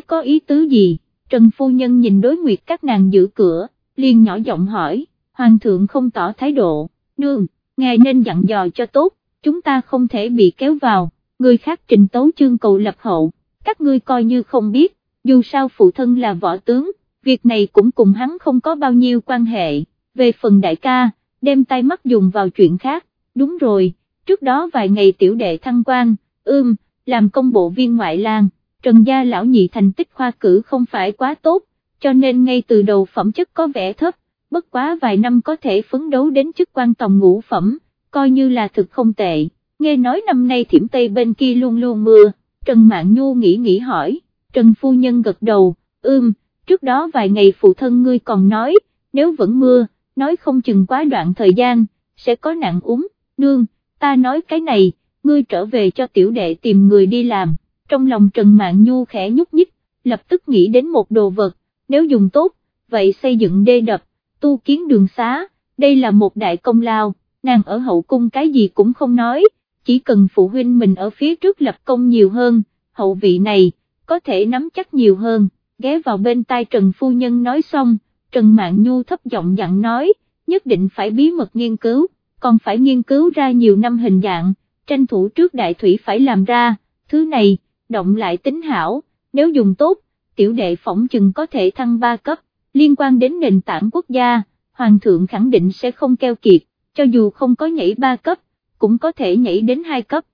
có ý tứ gì, Trần Phu Nhân nhìn đối nguyệt các nàng giữ cửa, liền nhỏ giọng hỏi, hoàng thượng không tỏ thái độ, nương, ngài nên dặn dò cho tốt, chúng ta không thể bị kéo vào, người khác trình tấu chương cầu lập hậu, các ngươi coi như không biết, dù sao phụ thân là võ tướng, việc này cũng cùng hắn không có bao nhiêu quan hệ, về phần đại ca, đem tay mắt dùng vào chuyện khác, đúng rồi, trước đó vài ngày tiểu đệ thăng quan, ưm, làm công bộ viên ngoại lang, trần gia lão nhị thành tích khoa cử không phải quá tốt, cho nên ngay từ đầu phẩm chất có vẻ thấp, bất quá vài năm có thể phấn đấu đến chức quan tòng ngũ phẩm, coi như là thực không tệ, nghe nói năm nay thiểm Tây bên kia luôn luôn mưa, Trần Mạn Nhu nghĩ nghĩ hỏi, Trần Phu Nhân gật đầu, ưm, trước đó vài ngày phụ thân ngươi còn nói, nếu vẫn mưa, nói không chừng quá đoạn thời gian, sẽ có nạn úng, nương, ta nói cái này, ngươi trở về cho tiểu đệ tìm người đi làm, trong lòng Trần Mạn Nhu khẽ nhúc nhích, lập tức nghĩ đến một đồ vật, nếu dùng tốt, vậy xây dựng đê đập, tu kiến đường xá, đây là một đại công lao, nàng ở hậu cung cái gì cũng không nói, chỉ cần phụ huynh mình ở phía trước lập công nhiều hơn, hậu vị này, có thể nắm chắc nhiều hơn, ghé vào bên tai Trần Phu Nhân nói xong, Trần Mạn Nhu thấp giọng dặn nói, nhất định phải bí mật nghiên cứu, còn phải nghiên cứu ra nhiều năm hình dạng, tranh thủ trước đại thủy phải làm ra, thứ này, động lại tính hảo, nếu dùng tốt, tiểu đệ phỏng chừng có thể thăng 3 cấp, liên quan đến nền tảng quốc gia, Hoàng thượng khẳng định sẽ không keo kiệt, cho dù không có nhảy 3 cấp, cũng có thể nhảy đến 2 cấp.